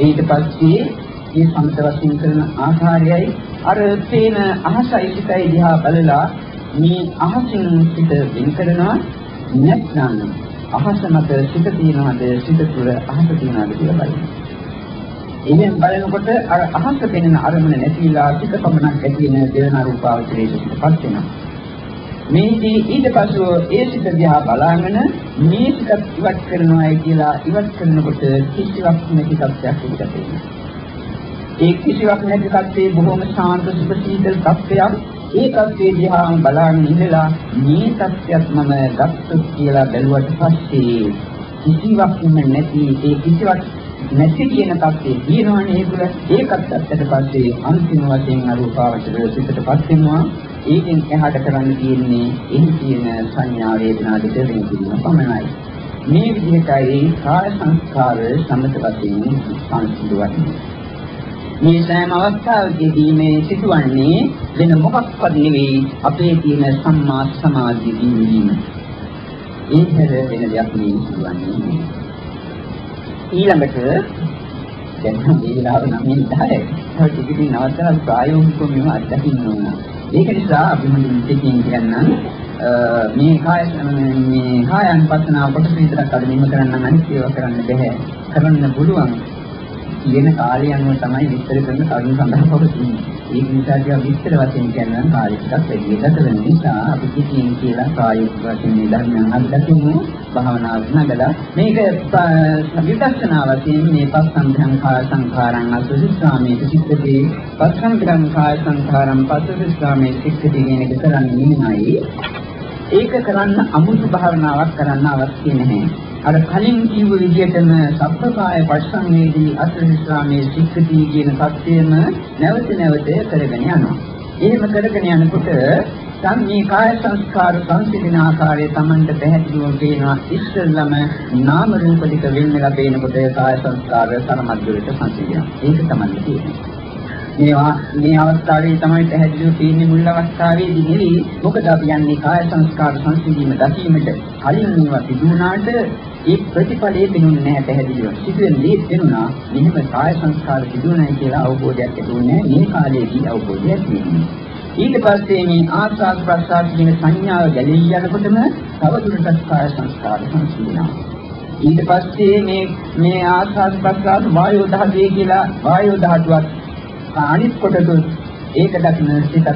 ඊට පස්සේ මේ සමත වශයෙන් කරන ආකාරයයි අර තේන අහසයි සිතයි දිහා බලලා මේ අහසින් සිත වෙන් කරනවා නැත්නම් අහස මත සිත තියනවාද සිත තුළ අහස තියනවාද කියලා බලනවා. එහෙන් බලනකොට අර අහස පෙනෙන අරමුණ නැතිලා සිත පමණක් ඇති වෙන දෙවන රූපාවචරයේ සිතපත් වෙනවා. මේදී ඊට පස්ව ඒ සිත දිහා බලාගෙන මේ සිත ඉවත් කරනවායි කියලා ඉවත් කරනකොට කිසිවක් නැති තත්ත්වයක් උදට වෙනවා. ඒ කිසිවක් නැති තත්ත්වයේ බොහොම ශාන්ත සුඛ සීතල තත්ත්වයක්. ඒ තත්ත්වයේ දිහා බලාගෙන ඉඳලා මේ තත්ත්වයක් මම ගත්තොත් කියලා බැලුවට පස්සේ කිසිවක් නැති ඒ කිසිවක් නැති කියන තත්ත්වයේ තියෙනවනේ ඒක ඒකත් ඇත්තට පස්සේ අන්තිම වශයෙන් අරූපාවචර සිතටපත් වෙනවා. ඒකෙන් එහාට කරන්න තියෙන්නේ එහි තියෙන සංඥා වේදනා දෙක වෙන කිරීම පමණයි. මේ විදිහටයි කාය සංස්කාර සම්මත වශයෙන් සංසිඳුවන්නේ. මේ සෑම අවස්ථාවකදී මේ සිදුවන්නේ වෙන මොකක්වත් නෙවෙයි අපේ තියෙන සම්මා සමාධිය දිනවීම. ඒ හැර වෙන දෙයක් නෙවෙයි සිදුවන්නේ. ඊළඟට දැන් මේ වෙලාව නම් මේ 10යි. ඒක ටිකකින් නවත්තලා ප්‍රායෝගිකව මේව අත්දකින්න ඕන. ඒක නිසා අපි මුලින් දෙකින් කියන්නම් මේ කාය මේ කායanusasana කොටස විතරක් අද මෙහෙම කරන්න අනිත් ඒවා කරන්න බෑ. කරන්න පුළුවන්. කියන කාලය අනුව තමයි විස්තර කරන කරුණු සඳහා පවතින්නේ. ඒක නිසා කියලා විස්තර වශයෙන් කියනවා කාලය ටිකක් වැඩි ගත වෙන නිසා අපි කිසියම් කියලා කායික වශයෙන් මේ ධර්මයන් අත්දකිමු භාවනාව නගලා මේක විදර්ශනා වශයෙන් මේ පස්සම්භයං කාය සංඛාරං අසුසිස්සාමේ සික්කදී පස්සම්භයං කාය සංඛාරං පස්සසිස්සාමේ සික්කදී කියන එක කරන්නේ නෙමෙයි. ඒක කරන්න අමුතු භාවනාවක් කරන්න අවශ්‍ය නැහැ. අර කලින් කිව්ව විදිහටම සබ්බකාය පරිසංවේදී අසහිස්රාමේ සික්ඛති කියන සත්‍යයම නැවත නැවත කරගෙන යනවා. එහෙම කරගෙන යනකොට දැන් මේ කාය සංස්කාර සංසිඳන ආකාරය Tamanට පැහැදිලිව පේනවා ඉස්සෙල්ලම නාම රූප දෙක වෙන් වෙලා පේනකොට කාය සංස්කාර සමද්දුරට සංසිඳනවා. ඒක තමයි තියෙන්නේ. මේවා මේ අවස්ථාවේ තමයි පැහැදිලිව තියෙන්නේ මුල් අවස්ථාවේදී නෙවෙයි. මොකද අපි යන්නේ කාය සංස්කාර සංසිඳීම දකීමට කලින් මේවා තිබුණාට ඒ ප්‍රතිඵලයේ පෙනුනේ නැහැ පැහැදිලිව. සිදුවෙන්නේ පෙනුණා මෙහෙම කාය සංස්කාර සිදුවනයි කියලා අවබෝධයක් ලැබුණේ මේ කාලයේදී අවබෝධයක් ලැබුණා ඊට පස්සේ මේ ආස්වාද ප්‍රසආද කියන සංඥාව ගැලී යනකොටම තවදුරටත් කාය සංස්කාර සංසිඳනවා ඊට පස්සේ මේ මේ ආස්වාද ප්‍රසආද වායෝ දහසේ කියලා වායෝ ධාතුවක් අනිත් කොටස ඒක දක්න සිතක්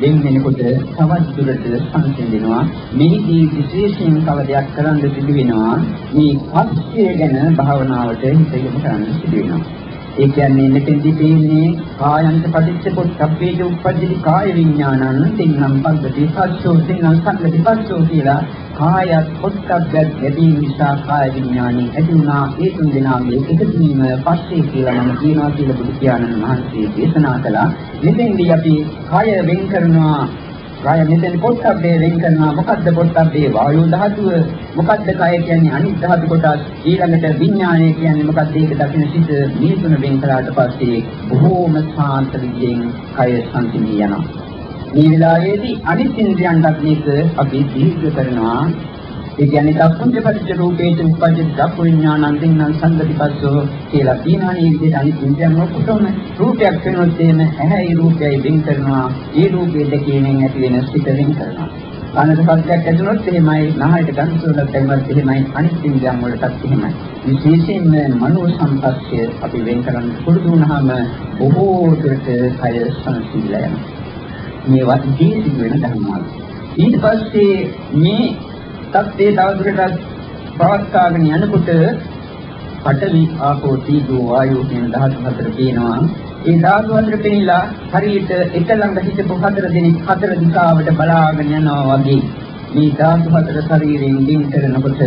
දෙන් වෙනකොට තවත් දුරට සංසිඳෙනවා. මේකී විශේෂයෙන් තව දෙයක් කරන්න සිදු වෙනවා මේ පස්සිය ගැන භාවනාවට හිත යොමු කරන්න සිදු වෙනවා ඒ කියන්නේ මෙතෙන්දි තියෙන්නේ කායන්ත පටිච්ච පොට්ටප්පේජ උප්පජ්ජති කාය විඥානං තින්නම් පද්ධති පස්සෝ තින්නම් සංගති පස්සෝ කියලා කායත් පොට්ටබ්බත් ගැටීම නිසා කාය විඥානෙ ඇති වුණා. ඒ තුන් දෙනාගේ එකතු වීම පස්සේ කියලා මම කියනවා කියලා බුදු පියාණන් වහන්සේ දේශනා කළා. මෙතෙන්දී අපි කාය වෙන් කරනවා. කාය මෙතෙන් පොට්ටබ්බේ වෙන් කරනවා. මොකද්ද පොට්ටබ්බේ වායු ධාතුව. මොකද්ද කය කියන්නේ? අනිත් ධාතු කොටස්. ඊළඟට විඥානය කියන්නේ මොකද්ද? ඒක දකින්න සිට මේ තුන වෙන් කළාට පස්සේ බොහෝම සාන්ත විදියෙන් කය සංසිඳී යනවා. මේ වෙලාවේදී අනිත් ඉන්ද්‍රියන්ට මේක අපි දීර්ඝ කරනවා. ඒ කියන්නේ දක්ඛුන්ජ පරිච්ඡ රූපේච උපජ්ජ දක්ඛ විඥානං දින්නම් සංගතිපස්සෝ කියලා කියනහනේ විදිහට අනිත් ඉන්ද්‍රියන් ඔක්කොම රූපයක් වෙනොත් එන ඇහැයි රූපයයි වෙන් කරනවා. ඒ රූපයේ දෙකෙන් ඇති වෙන සිත වෙන් කරනවා. අනද පත්‍යක් ඇතුළත් එහෙමයි නහයට ගන්න සුවලක් ඇවිත් එහෙමයි අනිත් ඉන්ද්‍රියන් වලටත් එහෙමයි. විශේෂයෙන්ම මනෝ සම්පස්ය අපි වෙන් කරන්න පුරුදු වුණාම බොහෝ දුරට කය සංසිඳලා යනවා. මේවා ජීවිත වෙන ධර්මවල ඊට පස්සේ මේ තත්ත්වයේ තවදුරටත් පවත්වාගෙන යනකොට පඨවි ආපෝ තීජෝ වායෝ කියන ධාතු හතර තියෙනවා. ඒ ධාතු හතර පෙනිලා හරියට එක ළඟ හිටපු හතර දෙනෙක් හතර දිශාවට බලාගෙන යනවා වගේ මේ ධාතු හතර ශරීරයෙන් දින් කරනකොට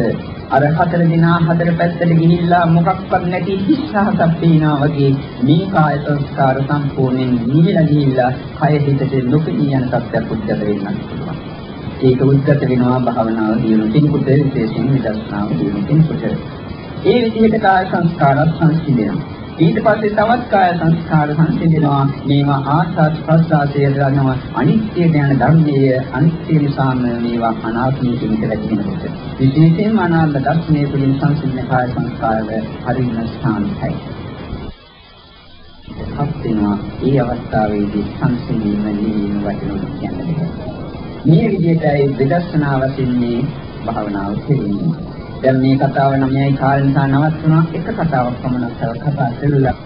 අර හතර දිනා හතර පැත්තට ගිහිල්ලා මොකක්වත් නැති හිස්සහසක් පේනවා වගේ මේ කාය සංස්කාර සම්පූර්ණයෙන් නිවිලා ගිහිල්ලා කය හිතට නොපෙනී යන තත්ත්වයක් උද්ගත වෙන්නත් පුළුවන්. ඒක උද්ගත වෙනවා භාවනාව දිනු කෙනෙකුට විශේෂයෙන් විදර්ශනාව දිනු කෙනෙකුට. ඒ විදිහට කාය සංස්කාර සංසිඳෙනවා. ඊට පස්සේ තවත් කාය සංස්කාර සංසිඳෙනවා. මේවා ආස්වාද ප්‍රසආසය කරනවා. අනිත්‍ය යන ධර්මයේ අනිත්‍ය නිසාම මේවා අනාත්මී කියන වැටෙනකොට. විශේෂයෙන්ම අනාත්ම දර්ශනය තුළින් සංසිඳන කාය සංස්කාර හරිම ස්ථානිකයි. හත් වෙනවා. ඒ අවස්ථාවේදී සංසිඳීම නිවීම වටිනවා කියන්නේ. මේ විදිහටයි විදර්ශනා වශයෙන් මේ භාවනාව කෙරෙන්නේ. දැන් මේ කතාව නමයි කාල නිසා නවත්වනවා එක කතාවක් පමණක් තව කතා කරලා.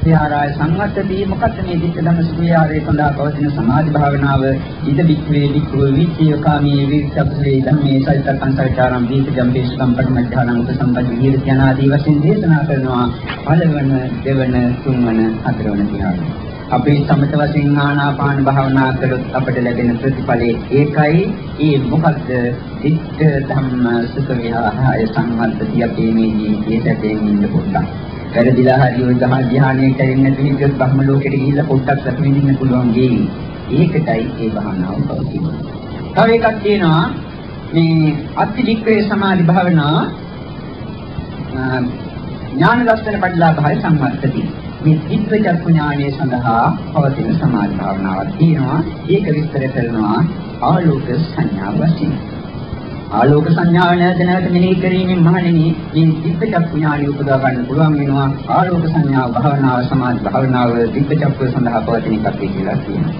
විහාරය සංවත්තදී මොකද මේ දික්ක ධම්ම සුවිහාරයේ සඳහා පවතින සමාධි භාවනාව ඉද වික්‍රේ වික්‍රෝ විචේකාමී විචප්පේ ධම්මේ සයිතකං සවිචාරම් දීක ජම්පේ සම්පට මධ්‍යානං උපසම්පද විහෙර යන ආදී වශයෙන් දේශනා කරනවා පළවන දෙවන තුන්වන හතරවන විහාරය. අපි සමත වශයෙන් ආනාපාන භාවනා කළොත් අපට ලැබෙන ප්‍රතිඵලයේ ඒකයි ඒ මොකද්ද ඉච්ඡ ධම්ම සුඛ විහාරය සංවත්තදී අපේ මේ ජීවිතයේ සැපෙන් ඉන්න පොඩ්ඩක්. වැරදිලා හරි ඔය දහ ධ්‍යානයේ කරින්න පිළිගත් බ්‍රහ්ම ලෝකෙට ගිහිල්ලා පොඩ්ඩක් සතුටින් ඉන්න පුළුවන් ගේ. ඒකටයි ඒ භාවනාව පවතින්නේ. තව එකක් තියෙනවා මේ අත්‍යධික්‍රේ සමාධි භාවනා ඥාන දර්ශන පරිලාභය සංවත්තදී මේ චිත්ත චක්කු ඥානය සඳහා පවතින සමාධි භාවනාවක් තියෙනවා. ඒක විස්තර කරනවා ආලෝක සංඥා වශයෙන්. ආලෝක සංඥාව නැවත නැවත මෙනෙහි කිරීමෙන් මහණෙනි මේ චිත්ත චක්කු ඥානය උපදවා ගන්න පුළුවන් වෙනවා. ආලෝක සංඥාව භාවනාව සමාධි භාවනාව චිත්ත චක්කු සඳහා පවතින එකක් කියලා කියනවා.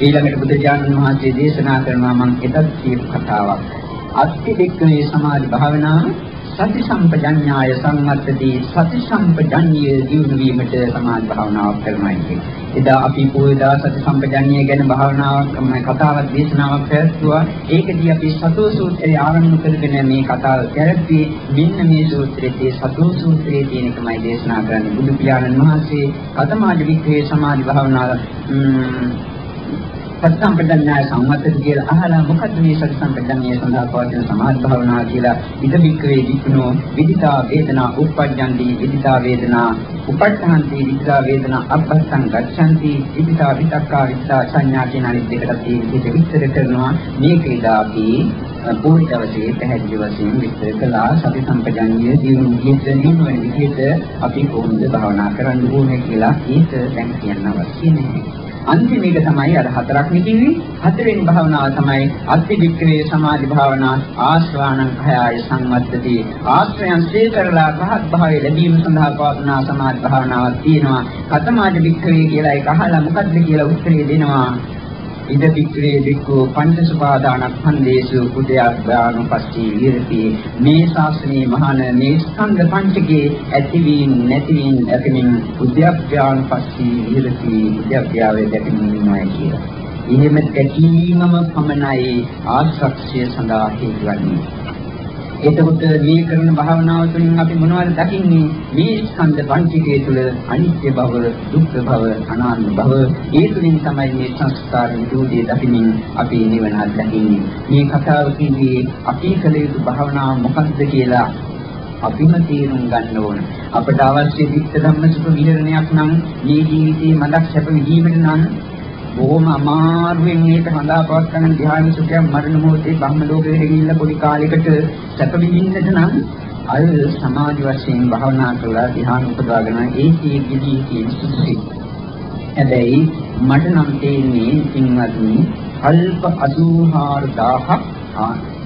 ඊළඟට බුදුජානක මහත්මයේ දේශනා කරනවා මම එදත් කියපු කතාවක්. අත්ති දෙක්කේ සමාධි භාවනාව සති සම්පජඤ්ඤාය සම්මත්තදී සති සම්පජඤ්ඤය දියුණු වීමට සමාධි භාවනාවක් කරනවා කියන්නේ. එදා අපි පොයදා සති සම්පජඤ්ඤය ගැන භාවනාවක් කතාවක් දේශනාවක් කරතුවා. ඒකදී අපි සතෝ සූත්‍රය ආරම්භ කරගෙන මේ කතාව කරද්දී මෙන්න මේ සූත්‍රයේ සතෝ සූත්‍රයේ තියෙන එකමයි දේශනා කරන්නේ. බුදු පියාණන් වහන්සේ කතමාජ වික්‍රේ සමාධි භාවනාව සති සම්පදඤ්ඤය සම්මතද කියලා. අහලා මොකද්ද මේ සති සම්පදඤ්ඤය සඳහා පවතින සමාධි භාවනාව කියලා? ඉද වික්‍රේ විකුණෝ විදිතා වේදනා උප්පජ්ජන්ති විදිතා වේදනා උපට්ඨහන්ති විදිතා වේදනා අබ්බස්සං ගච්ඡanti විදිතා විතක්කා විදිතා සංඥා කියන අනිත් දෙකට මේ විදිහට විස්තර කරනවා. මේක ඉදා අපි පොඩි දවසේ පැහැදිලි වශයෙන් විස්තර කළා. සති සම්පජඤ්ඤය දිනු විදිහට නිවන විදිහට අපි කොහොමද භාවනා කරන්න ඕනේ කියලා. ඒක දැන් කියන්න අවශ්‍ය නැහැ. අන්තිම එක තමයි අර හතරක් නිකිවි හතරවෙනි භාවනාව තමයි අත්ති වික්‍රේ සමාධි භාවනා ආශ්‍රාණං khයාය සංවත්තති. ආශ්‍රයන් සේ කරලා රහත් භාවය ලැබීම සඳහා පවත්නා සමාධි භාවනාවක් තියෙනවා. කතමාජ වික්‍රේ කියලා ඒක අහලා මොකද්ද කියලා උත්තරේ දෙනවා. ඉද වික්‍රේ වික්කෝ පංචසුපාදානස්කන්ධේසු උද්‍යාඥානුපස්සී විරති මේ ශාස්ත්‍රයේ මහාන මේ ස්කන්ධ පංචකේ ඇතිවීම නැතිවීම ඇතිමින් උද්‍යාඥානුපස්සී විරති උද්‍යාඥාවේ දැකීමයි කියලා. එහෙම දැකීමම පමණයි ආශ්‍රක්ෂය සඳහා හේතු වන්නේ. එතකොට මේ කරන භාවනාව තුළින් අපි මොනවද දකින්නේ? මේ ස්කන්ධ පංචකය තුළ අනිත්‍ය බව, දුක්ඛ බව, අනාත්ම බව, ඒ තුළින් තමයි මේ සංස්කාර විදෝධිය දකිමින් අපි නිවන දකින්නේ. මේ කතාව කියන්නේ අපි කළ යුතු භාවනාව මොකක්ද කියලා අපිම තේරුම් ගන්න ඕන. අපට අවශ්‍ය විත්ත ධම්ම සුඛ විහරණයක් නම් මේ ජීවිතේ මදක් සැප විඳීමට නම් බොහොම අමාරුවෙන් මේක හඳා පවත්වන ධ්‍යාන සුඛයක් මරණ මොහොතේ බ්‍රහ්ම ලෝකෙට ගිහිල්ලා පොඩි කාලයකට සැප විඳින්නට නම් අය සමාධි වශයෙන් භාවනා කරලා ධ්‍යාන උපදවාගෙන ඒකේ ගිදී කියන සුසුසි. හැබැයි මට නම් තේන්නේ පින්වත්නි කල්ප 84000ක්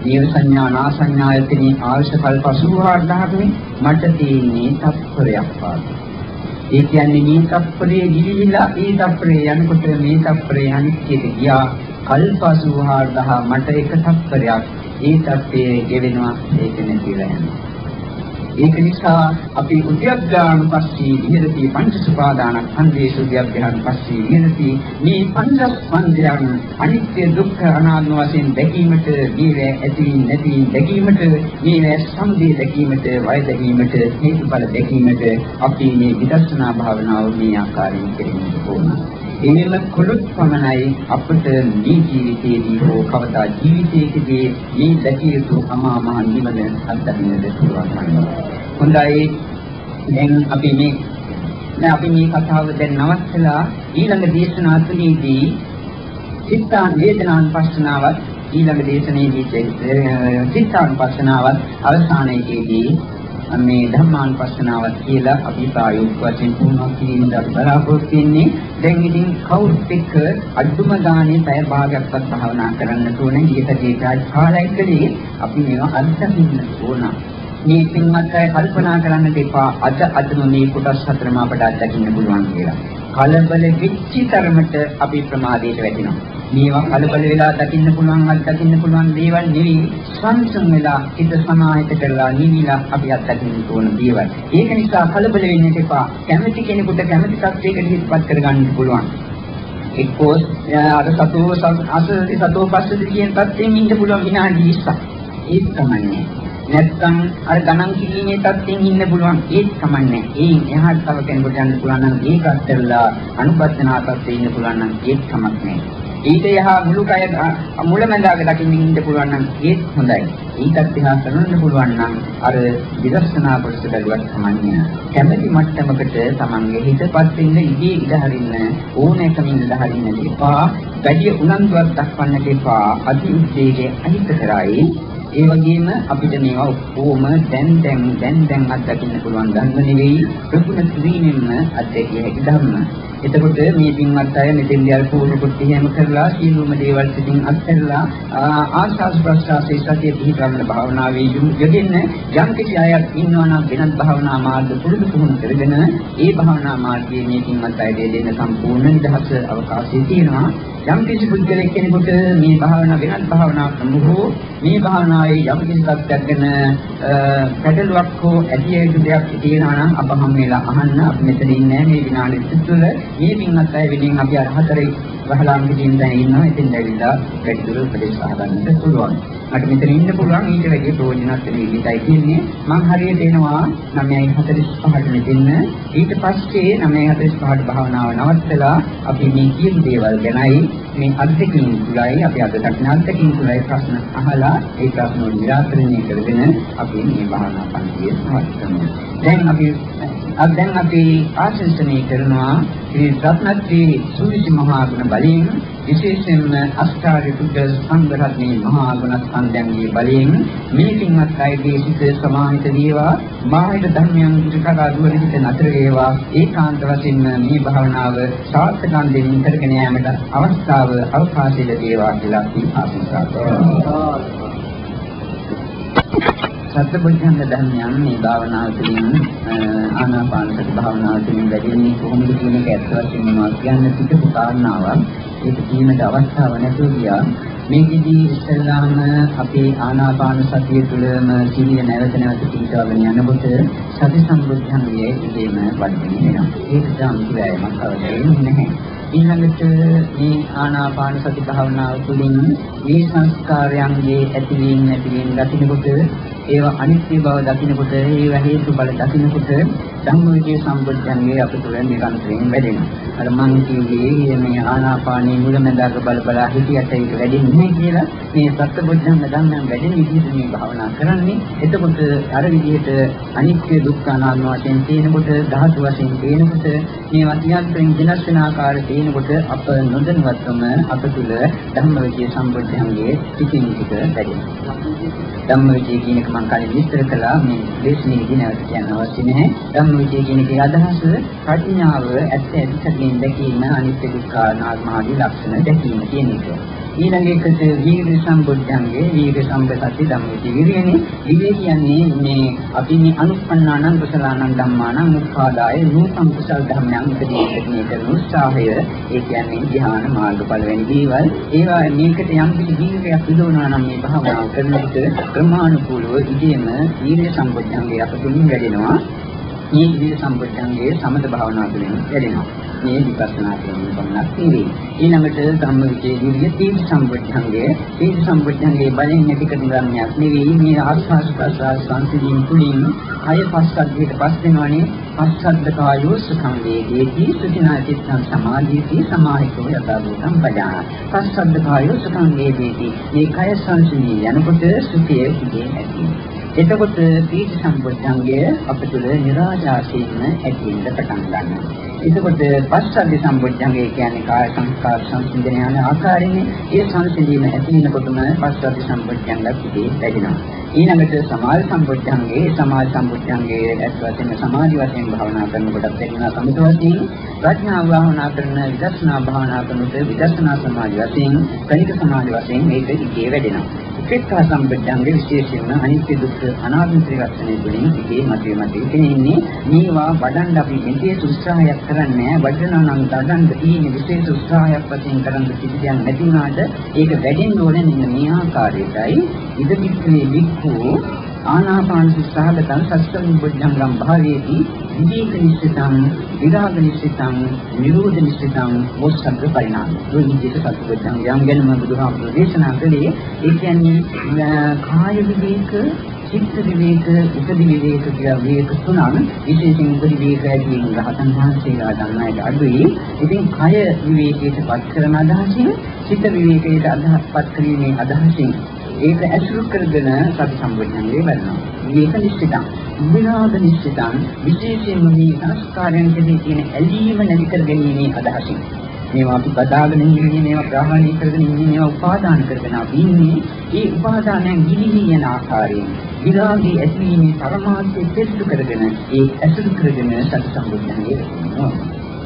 දේව සංඥා නා සංඥායතනී ආයශ කල්ප 84000ක් මට තේන්නේ තත්පරයක් පාදේ. ඒ කියන්නේ මේ තප්පරේ ගිලිහිලා ඒ තප්පරේ යනකොට මේ තප්පරේ අනිත්‍යයට ගියා. කල්ප 84000 මට එක තප්පරයක්. ඒ තප්පේ ගෙවෙනවා. ඒක නැතිලා යනවා. ඒක නිසා අපි උද්‍යප්ඥාන පස්සේ විහෙරති පංච සුපාදාන ඛණ්ඩේසු උද්‍යප්ඥාන පස්සේ විහෙරති මේ පංචස්කන්ධයන් අනිත්‍ය දුක්ඛ අනාත්ම වශයෙන් දැකීමට දීවේ ඇති නැති දැකීමට දීවේ සම්දී දැකීමට වය දැකීමට හේතුඵල දැකීමට අපි මේ විදර්ශනා භාවනාව මේ ආකාරයෙන් කෙරෙන්න ඕන. එනෙම කුළුත් පමණයි අපට මේ ජීවිතයේදී හෝ කවදා ජීවිතයකදී මේ දැකිය යුතු අමා මහ නිවන අත්දැකීමද පුළුවන්. හොඳයි දැන් අපි මේ දැන් අපි මේ කතාව දැන් නවත්තලා ඊළඟ දේශනා තුනේදී චිත්තාන් වේදනාන් පස්සනාවත් ඊළඟ දේශනාවේදී චිත්තාන් පස්සනාවත් අවසානයේදී මේ ධම්මානුපස්සනාවත් කියලා අපි ප්‍රායෝගික වශයෙන් පුහුණු කිරීමද අපි බලාපොරොත්තු වෙන්නේ. දැන් ඉතින් කවුරුත් එක්ක අඩුම ගානේ පැය භාගයක්වත් භාවනා කරන්න ඕනේ. ඊට දෙකයි කාලයකදී අපි මේවා අත්දකින්න ඕන. මේ පින්වත් අය කල්පනා කරන්න දෙපා අද අදම මේ කොටස් හතරම අපට අත්දකින්න පුළුවන් කියලා. කලබල වෙච්ච තරමට අපි ප්‍රමාදයට වැටෙනවා. මේවා කලබල වෙලා දකින්න පුළුවන් අත්දකින්න පුළුවන් දේවල් නෙවෙයි සංසම් වෙලා හිත සමාහිත කරලා නිවිලා අපි අත්දකින්න ඕන දේවල්. ඒක නිසා කලබල වෙන්න එපා. කැමති කෙනෙකුට කැමති තත්යකට හිතපත් කරගන්න පුළුවන්. එක්කෝ අර සතෝ අසරි සතෝ පස්සද කියන තත්යෙන් ඉන්න පුළුවන් විනාඩි 20ක්. ඒක තමයි. නැත්නම් අර ගණන් කිරීමේ තත්යෙන් ඉන්න පුළුවන් ඒක කමන්නේ. ඒන් එහාට තව කෙනෙකුට යන්න පුළුවන් නම් ඒක අත්දැකලා අනුපස්සනා තත්ත්වයේ ඉන්න පුළුවන් නම් ඒක කමක් නෑ. ඊට යහා මුළු කය මුලැඳාක දකින්න ඉන්න පුළුවන් නම් ඒත් හොඳයි. ඊටත් එහා කරන්න පුළුවන් නම් අර විදර්ශනා කොටස බැලුවත් කමන්නේ. කැමැති මට්ටමකට තමන්ගේ හිතපත් වෙන්න ඉදී ඉඩ හරින්න ඕනෑකමින් ඉඩ හරින්න එපා. වැඩි උනන්දුවක් දක්වන්න එපා. අති උද්වේගයේ අහිත කරයි. ඒ වගේම අපිට මේවා ඔක්කොම දැන් දැන් දැන් දැන් අත්දකින්න පුළුවන් ධර්ම නෙවෙයි ප්‍රගුණ කිරීමෙන්ම අත්දැකිය හැකි ධර්ම. එතකොට මේ පින්වත් අය මෙතෙන් දියල් පූර්ව කොට එහෙම කරලා සීලුම දේවල් සිතින් අත්හැරලා ආශාස් ප්‍රසආසයේ සතිය පිහිටවන භාවනාවේ යෙදෙන්න යම් කිසි අයක් ඉන්නවා නම් වෙනත් භාවනා මාර්ග පුරුදු පුහුණු කරගෙන ඒ භාවනා මාර්ගයේ මේ පින්වත් අය දෙන්න සම්පූර්ණ නිදහස අවකාශය තියෙනවා. යම් කිසි පුද්ගලෙක් කෙනෙකුට මේ භාවනා වෙනත් භාවනා ක්‍රමෝ මේ භාවනාවේ යම් කිසි තත්ත්වයක් ගැන පැටලුවක් හෝ ඇති යුතු දෙයක් තියෙනවා නම් අප හැම වෙලා අහන්න. අපි මෙතන ඉන්නේ මේ විනාඩි 30 තුළ මේ පින්වත් අය වෙනින් අපි අර හතරේ වහලාම් ගිහින් දැන් ඉන්නවා. ඉතින් ඇවිල්ලා වැඩිදුර උපදේශ අහගන්නත් පුළුවන්. මට මෙතන ඉන්න පුළුවන්. ඊට වැඩි ප්‍රයෝජනවත් වෙන විදිහයි කියන්නේ මම හරියට එනවා 9:45ට මෙතන ඊට පස්සේ 9:45ට භාවනාව නවත්තලා අපි මේ කියන දේවල් ගැනයි මේ අධ්‍යක්ෂින් තුලයි අපි අද දක්න අධ්‍යක්ෂින් තුලයි ප්‍රශ්න අහලා ඒ ප්‍රශ්න වල निराකරණය කරගෙන අපි මේ භාවනා පන්තියේ සමත් දැන් අපි අද දැන් අපි ආශිර්වාදනය කරනවා ශ්‍රී රත්නත්‍රි සූවිසි මහා ගුණ බලයෙන් විශේෂයෙන්ම අෂ්ටාර්ය පුද්ගල සංඝ රත්නයේ මහා ගුණ සංදයන්ගේ බලයෙන්. මේ පින්වත් අයගේ සිත සමාහිත වේවා. බාහිර ධර්මයන් පිටකරා දුවන හිත නතර වේවා. ඒකාන්ත වශයෙන්ම මේ භාවනාව සාර්ථකම් දෙමින් කරගෙන යාමට අවස්ථාව අවකාශය ලැබේවා කියලා අපි ආශිර්වාද කරනවා. සත්‍යබුද්ධංග ධර්මයන් මේ භාවනාව තුළින් ආනාපාන සති භාවනාව තුළින් වැඩිෙන්නේ කොහොමද කියන එක ඇත්ත වශයෙන්ම මා කියන්න සිටපු කාරණාවක්. ඒක කීමට අවස්ථාවක් නැතුව ගියා. මේකෙදී ඉස්සෙල්ලාම අපේ ආනාපාන සතිය තුළම සීල නැවත නැවත පිටවගෙන යනකොට සති සම්බුද්ධංගයේ ඉදීම වඩගෙන වෙනවා. ඒක තමයි කිව්වම කවදාවත් නැහැ. ඊළඟට මේ ආනාපාන සති භාවනාව තුළින් මේ සංස්කාරයන්ගේ ඇතිවීම නැතිවීම දකිනකොට ඒවා අනිත්‍ය බව දකිනකොට ඒවා හේතු බල දකිනකොට ධම්මවිචේ සම්බුද්ධංගේ අප තුළ නිරන්තරයෙන් වැඩෙනවා. අර මං කිව්වේ මේ ආනාපානී මුලමඳාක බල බල හිටියට ඒක වැඩෙන්නේ නැහැ කියලා මේ සත්බුද්ධංග ධම්මයන් වැඩෙන විදිහට මේ භාවනා කරන්නේ. එතකොට අර විදිහට අනිත්‍ය දුක්ඛ අනාත්ම වශයෙන් තේනකොට ධාතු වශයෙන් තේනකොට මේ වතියන්තෙන් වෙනස් වෙන ආකාරය තේනකොට අප නොදැනුවත්වම අප තුළ ධම්මවිචේ සම්බුද්ධංගයේ ටිකින් ටික වැඩෙනවා. ධම්මවිචේ කියන එක මම කලින් විස්තර කළා මේ දේශනේ දිනවල කියන්න අවශ්‍ය නැහැ. ධම්මවිචේ කියන එකේ අදහස ප්‍රඥාව ඇත්ත ඇති සැකයෙන් දැකීම අනිත්‍ය දුක්ඛ අනාත්ම ආදී ලක්ෂණ දැකීම කියන එක. ඊළඟ එකට වීර්ය සම්බුද්ධංගේ වීර්ය සම්පතති ධම්මති විරියනේ. විරිය කියන්නේ මේ අපි මේ අනුපන්නානං කුසලානං ධම්මානං උපාදාය නූතම් කුසල ධර්මයන් ඉදිරියට කරන උත්සාහය. ඒ කියන්නේ ධ්‍යාන මාර්ගඵල වැනි දේවල්. ඒවා මේකට යම් කිසි වීර්යයක් විදවනවා නම් මේ භාවනාව කරනකොට ක්‍රමානුකූලව ඉදීම වීර්ය සම්බුද්ධංගේ අපතුලින් වැඩෙනවා. මේ විදිහට සම්පූර්ණංගයේ සමත භාවනා තුළින් වැඩෙනවා. මේ විපස්සනා ක්‍රමයෙන් පමණක් නෙවෙයි. ඊළඟට ධම්මවිචේ විරිය තීර්ථ සම්පූර්ණංගයේ තීර්ථ සම්පූර්ණංගයේ බලෙන් නැති කරන ධර්මයක් නෙවෙයි. මේ ආස්වාස් ප්‍රසආස සංසිඳීම් තුළින් අය පස්සද්ධියට පස් වෙනවනේ. පස්සද්ධ කායෝ සුඛං වේදේති සුඛිනා චිත්තං සමාධියති සමාහිතෝ යථා භූතං පජාන. පස්සද්ධ කායෝ සුඛං වේදේති. මේ කය සංසිඳී යනකොට සුඛය පිටේ ඇති. එතකොට පීති සම්පොච්චංගය අපිට නිරාජාසයෙන්ම ඇතිවෙන්න පටන් ගන්නවා. එතකොට පස්සද්ධි සම්පොච්චංගය කියන්නේ කාය සංස්කාර සංසිඳන යන ආකාරයෙන් ඒ සංසිඳීම ඇති වෙනකොටම පස්සද්ධි සම්පොච්චංගයක් පිටේ වැඩෙනවා. ඊළඟට සමාධි සම්පොච්චංගේ සමාධි සම්පොච්චංගේ ඇස් වශයෙන් සමාධි වශයෙන් භාවනා කරනකොට වෙනවා සමිත වශයෙන් ප්‍රඥා භාවනා කරන විදර්ශනා භාවනා කරනකොට විදර්ශනා සමාධි වශයෙන් කණික සමාධි වශයෙන් මේක ඉකේ වැඩෙනවා. උපේක්ඛා සම්පජ්ජංගේ විශේෂයෙන්ම අනිත්‍ය දුක්ඛ අනාත්ම ත්‍රිලක්ෂණය තුළින් ඉකේ මතුවේ මතුවේ තියෙන්නේ මේවා වඩන්න අපි විශේෂ උත්සාහයක් කරන්නේ වඩනවා නම් දඩන්න තියෙන විශේෂ උත්සාහයක් වශයෙන් කරන්න කිසි දෙයක් නැති වුණාට ඒක වැඩෙන්න ඕනේ මෙන්න මේ ආකාරයටයි. ඉද පිටේ වික්ඛු ආනාපාන සහගතං සස්සම්බුද්ධංගම් භාවේති විදේක නිශ්චිතං විරාග නිශ්චිතං නිරෝධ නිශ්චිතං මොස්සග්ග පරිණාම. මේ විදිහට සත්‍යබුද්ධං යම් ගැනම බුදුහාමුදුරේ දේශනා කළේ ඒ කියන්නේ කාය විවේක චිත්ත විවේක, උපදි විවේක කියලා විවේක තුනක් විශේෂයෙන් උපදි විවේක ඇතුලින් රහතන් වහන්සේලා දන්නාට අඩුයි. ඉතින් කය විවේකයට පත් කරන අදහසින් චිත්ත විවේකයට අදහස් පත් කිරීමේ අදහසින් ඒක ඇසුරු කරගෙන සති සම්බුද්ධංගේ බලනවා. මේක නිශ්චිතං. විනාද නිශ්චිතං විශේෂයෙන්ම මේ සංස්කාරයන් කෙරෙහි තියෙන ඇලීම නැති කර ගැනීමේ අදහසින්. මේවා අපි බදාගෙන ඉන්නේ මේවා ග්‍රහණය කරගෙන ඉන්නේ මේවා උපාදාන කරගෙන අපි ඉන්නේ ඒ උපාදානයන් ගිලිහි යන ආකාරයෙන් විරාගී ඇතිවීමේ පරමාර්ථය පෙරට කරගෙන ඒ ඇසුරු කරගෙන සති සම්බුද්ධංගේ වෙනවා.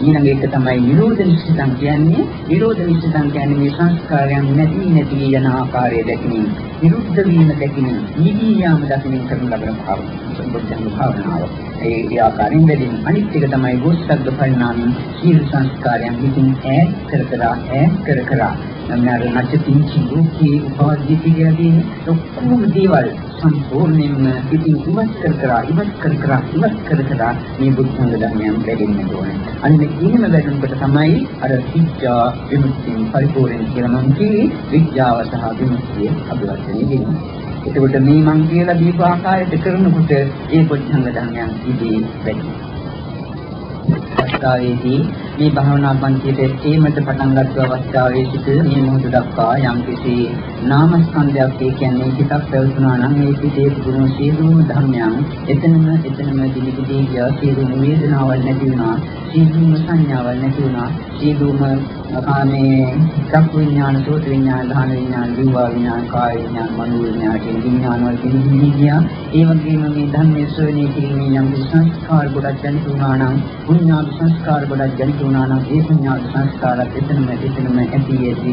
ඊළඟ එක තමයි නිරෝධ නිශ්චිතං කියන්නේ. නිරෝධ නිශ්චිතං කියන්නේ මේ සංස්කාරයන් නැති නැති යන ආකාරය දැකීම නිරුද්ධ වීම දැකීම නිදී යාම දකින්න කරන ලබන භාවනාව. බුද්ධංග භාවනාව. ඒ ඒ ආකාරයෙන් දෙදින් අනිත් එක තමයි ගෝස්සග්ග පරිණාමී සීල සංස්කාරයන් විසින් ඈත් කර කර ඈත් කර කර නම්නාර නැචිතින් චිදුකී උපාදී කියලාදී ඔක්කොම දේවල් සම්පූර්ණයෙන්ම ඉතින් ඉවත් කර කර ඉවත් කර කර ඉවත් කර කර මේ බුද්ධංග ධර්මයන් වැඩෙන්න ඕනේ. අන්න එහෙම වැඩෙනකොට තමයි අර විද්‍යා විමුක්තිය පරිපූර්ණ කියලා මම කිව්වේ විද්‍යාව සහ විමුක්තිය අභිවර්ධනය වෙනවා. එතකොට මේ මං කියලා දීපු ආකාරයට කරනකොට ඒ බුද්ධංග ධර්මයන් ඉදී වැඩි. අවස්ථාවේදී මේ භාවනා පන්තියට ඒමට පටන් ගත්ත අවස්ථාවේ සිට මේ මොහොත දක්වා යම්කිසි නාමස්කන්ධයක් ඒ කියන්නේ ටිකක් පැවතුනා නම් ඒ පිටේ තිබුණු සියලුම ධර්මයන් එතනම එතනම දිලිපිදී ගියා. සියලුම වේදනාවල් නැති වුණා. සියලුම සංඥාවල් නැති වුණා. සියලුම අකාමේ චක් විඥාන සෝත විඥාන ධාන විඥාන ජීවා විඥාන කාය විඥාන මනෝ විඥාන කියන විඥාන වල තියෙන ගියා. ඒ වගේම මේ ධර්මයේ ශ්‍රවණය කිරීමේ යම් සංස්කාර ගොඩක් ජනිත වුණා නම් පුණ්‍යාව සංස්කාර ගොඩක් ජනිත වුණා නම් ඒ පුණ්‍යාව සංස්කාරات එතනම එතනම ඇති ඇති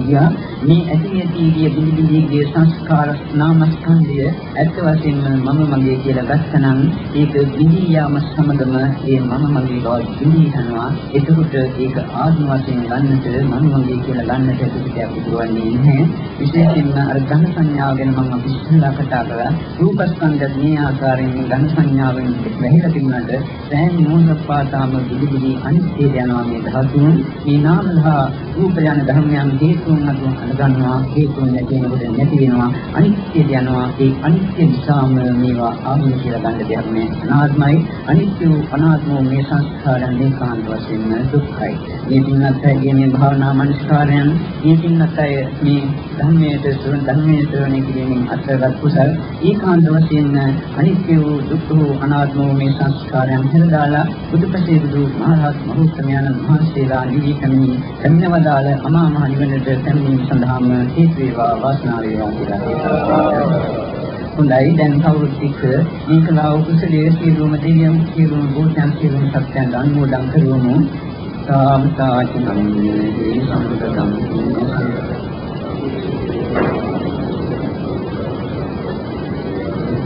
ගියා. මේ ඇති ඇති ගිය බිඳි ගිය සංස්කාර නාමස්කන්ධය ඇත්ත වශයෙන්ම මම මගේ කියලා ගත්තනම් ඒක බිඳී යාම සමගම ඒ මම මගේ බව බිඳී යනවා. එතකොට ඒක ආත්ම වශයෙන් ගන්නට මම මගේ කියලා ගන්නට කිසිදයක් පුරවන්නේ නැහැ. විශේෂයෙන්ම අර ඝන සංඥාව ගැන මම අපි ඉස්සෙල්ලා කතා කළා. රූපස්කන්ධ මේ ආකාරයෙන් ඝන සංඥාවෙන් වැහිලා තිබුණාට සෑම මොහොතක් පාතාම විදුලි අනිත්‍යය යනවා මේ ධාතුන් මේ නාමධා රූප යන ධර්මයන් හේතුන් අතුන් අඳගන්නවා හේතුන් නැති වෙනකොට නැති වෙනවා අනිත්‍ය යනවා. ඒ අනිත්‍ය නිසාම මේවා ආත්ම කියලා ගන්න දෙයක් නෑ. අනාත්මයි. අනිත්‍ය අනාත්ම මේ සංස්කාරයන් ඒකාන්ත වශයෙන්ම දුක්ඛයි. මේ පින්නත් කියන්නේ භාවනා මනස්කාරයන් මේ පින්නත් මේ ධර්මයේ සුවඳ ධර්මයේ ශ්‍රවණය කිරීමෙන් අත්දැකපු කුසල ඒකාන්ත වශයෙන් අනිත්‍ය වූ දුක්ඛ වූ අනාත්ම වූ මේ සංස්කාරයන් හැරදාලා බුදුපසේ බුදු මහරහත් මහෞත්මයන් වහන්සේලා නිවිකමින් කන්නවදාල අමා මහ නිවනට පැමිණීම සඳහාම හේතු වේවා වාසනාව වේවා කියලා හොඳයි. දැන් කවුරුත් එක්ක මේකලා කුසලයේ සියලුම දෙවියන් සියලුම භූතයන් සියලුම සත්‍යයන් අනුමෝදන් කරවමු. සාමතාචනම්මේ සම්පතම්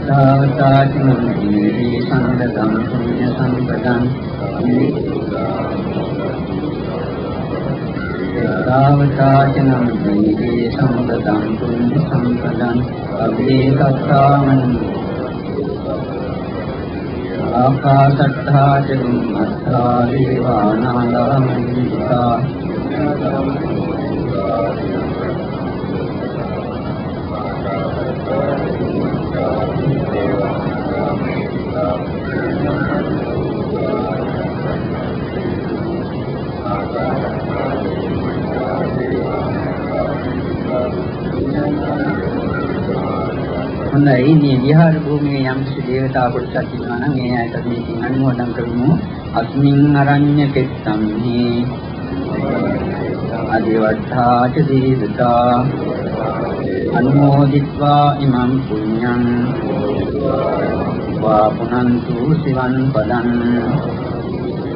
සාවතාචනම්මේ සංගතං පුඤ්ඤ සම්පතං සාවතාචනම්මේ සංගතං පුඤ්ඤ සම්පතං අබ්බේ කත්තාමං ආකාශත්තා චුම්මත්තා දේවානාගාමිතා හොඳයි මේ විහාර භූමියේ යම් කිසි දේවතා කොටසක් ඉන්නවා නම් ඒ අයට මේකින් අනුමෝදන් කරමු. අස්මින් අරඤ්‍ය කෙත්තම්හි. අදිවට්ඨාච දීවතා. අනුමෝදිත්වා ඉමං පුඤ්ඤං වා පුනන්තු සිවං පදං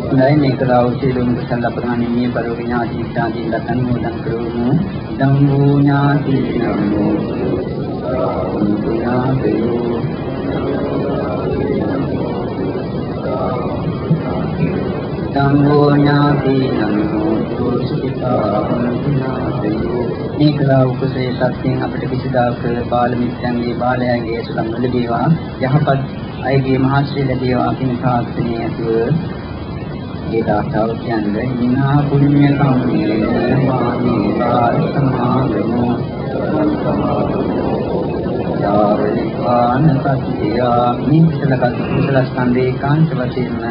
හොඳයි මේක රාවචීලුම් කුසල අපරාණීය පරිවිඥාති ඉත්‍යාදී ලතන් මොදන් කරමු ධම්මෝ ඥාති නමෝ ඥාතයෝ ධම්මෝ ඥාති නමෝ සුඛිතා ඥාතයෝ මේ කලා උපසේ සත්‍යයෙන් අපිට කිසිදාක බාල මිත්‍යන්ගේ බාලයාගේ සුලම් ලැබේවා। යහපත් අයගේ මහත්ශ්‍රී ලැබේවා කියන ප්‍රාර්ථනාව ඇතුව ඒ දාතාව කියන්නේ ඉනා පුණ්‍ය කම්මේ මානී බාල සමාගමෝ යාවනිපාන සත්‍යා නිස්සල කුසල ස්කන්ධේ කාන්ත වශයෙන්ම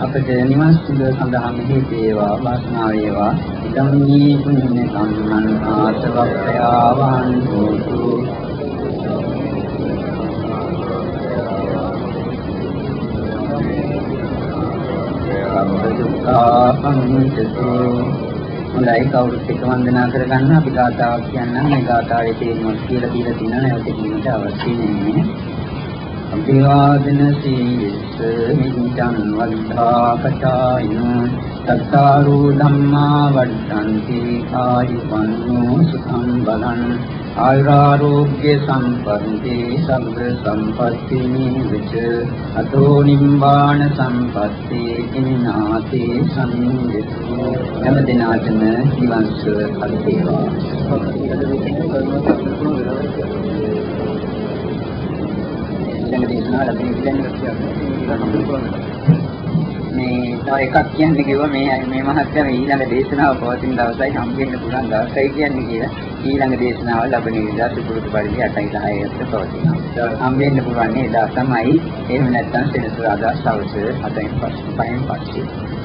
අපට නිවන් සුද සඳහා මෙහි වේවා වාසනාව වේවා. ඉදම් මේ පුණ්‍ය කම්මං ආසවක්ඛයාවන් හෝතු සම්පදුක්ඛාපංචතු හොඳයි කවුරුත් එක්ක වන්දනා කරගන්න. අපි ගාථාවක් කියන්නම්. මේ ගාථාවේ තේරුම කියලා දීලා තියෙනවා. නැවත කියන්නට අවශ්‍ය නැහැ. අභිවාදන සීලස මිච්ඡන් වද්ධා කචායින සත්තාරෝ ධම්මා වඩ්ඩන්ති ආයුවන්නෝ සුඛං බලං ආයුරාෝග්‍ය සම්පන්ති සබ්බ සම්පත්ති නිවිච අතෝ නිම්බාන සම්පත්ති කිනාති සම්විතු හැම දිනාටම නිවන්ස අත්වේවා දැන් දේශනා ලැබෙන්නේ මේ තව එකක් කියන්න කිව්වා මේ මේ මහත්ය මේ ඊළඟ දේශනාව පවතින දවසයි හම්බෙන්න පුළුවන් දවසයි කියන්නේ කියලා ඊළඟ දේශනාව ලැබෙන විදිහ සුපුරුදු පරිදි 8යි 10යි අතර පවතිනවා. හම්බෙන්න පුළුවන් ඒ දවස් තමයි එහෙම නැත්නම් සෙනසුරාදා සවස් 7න් පස්සේ 5න් පස්සේ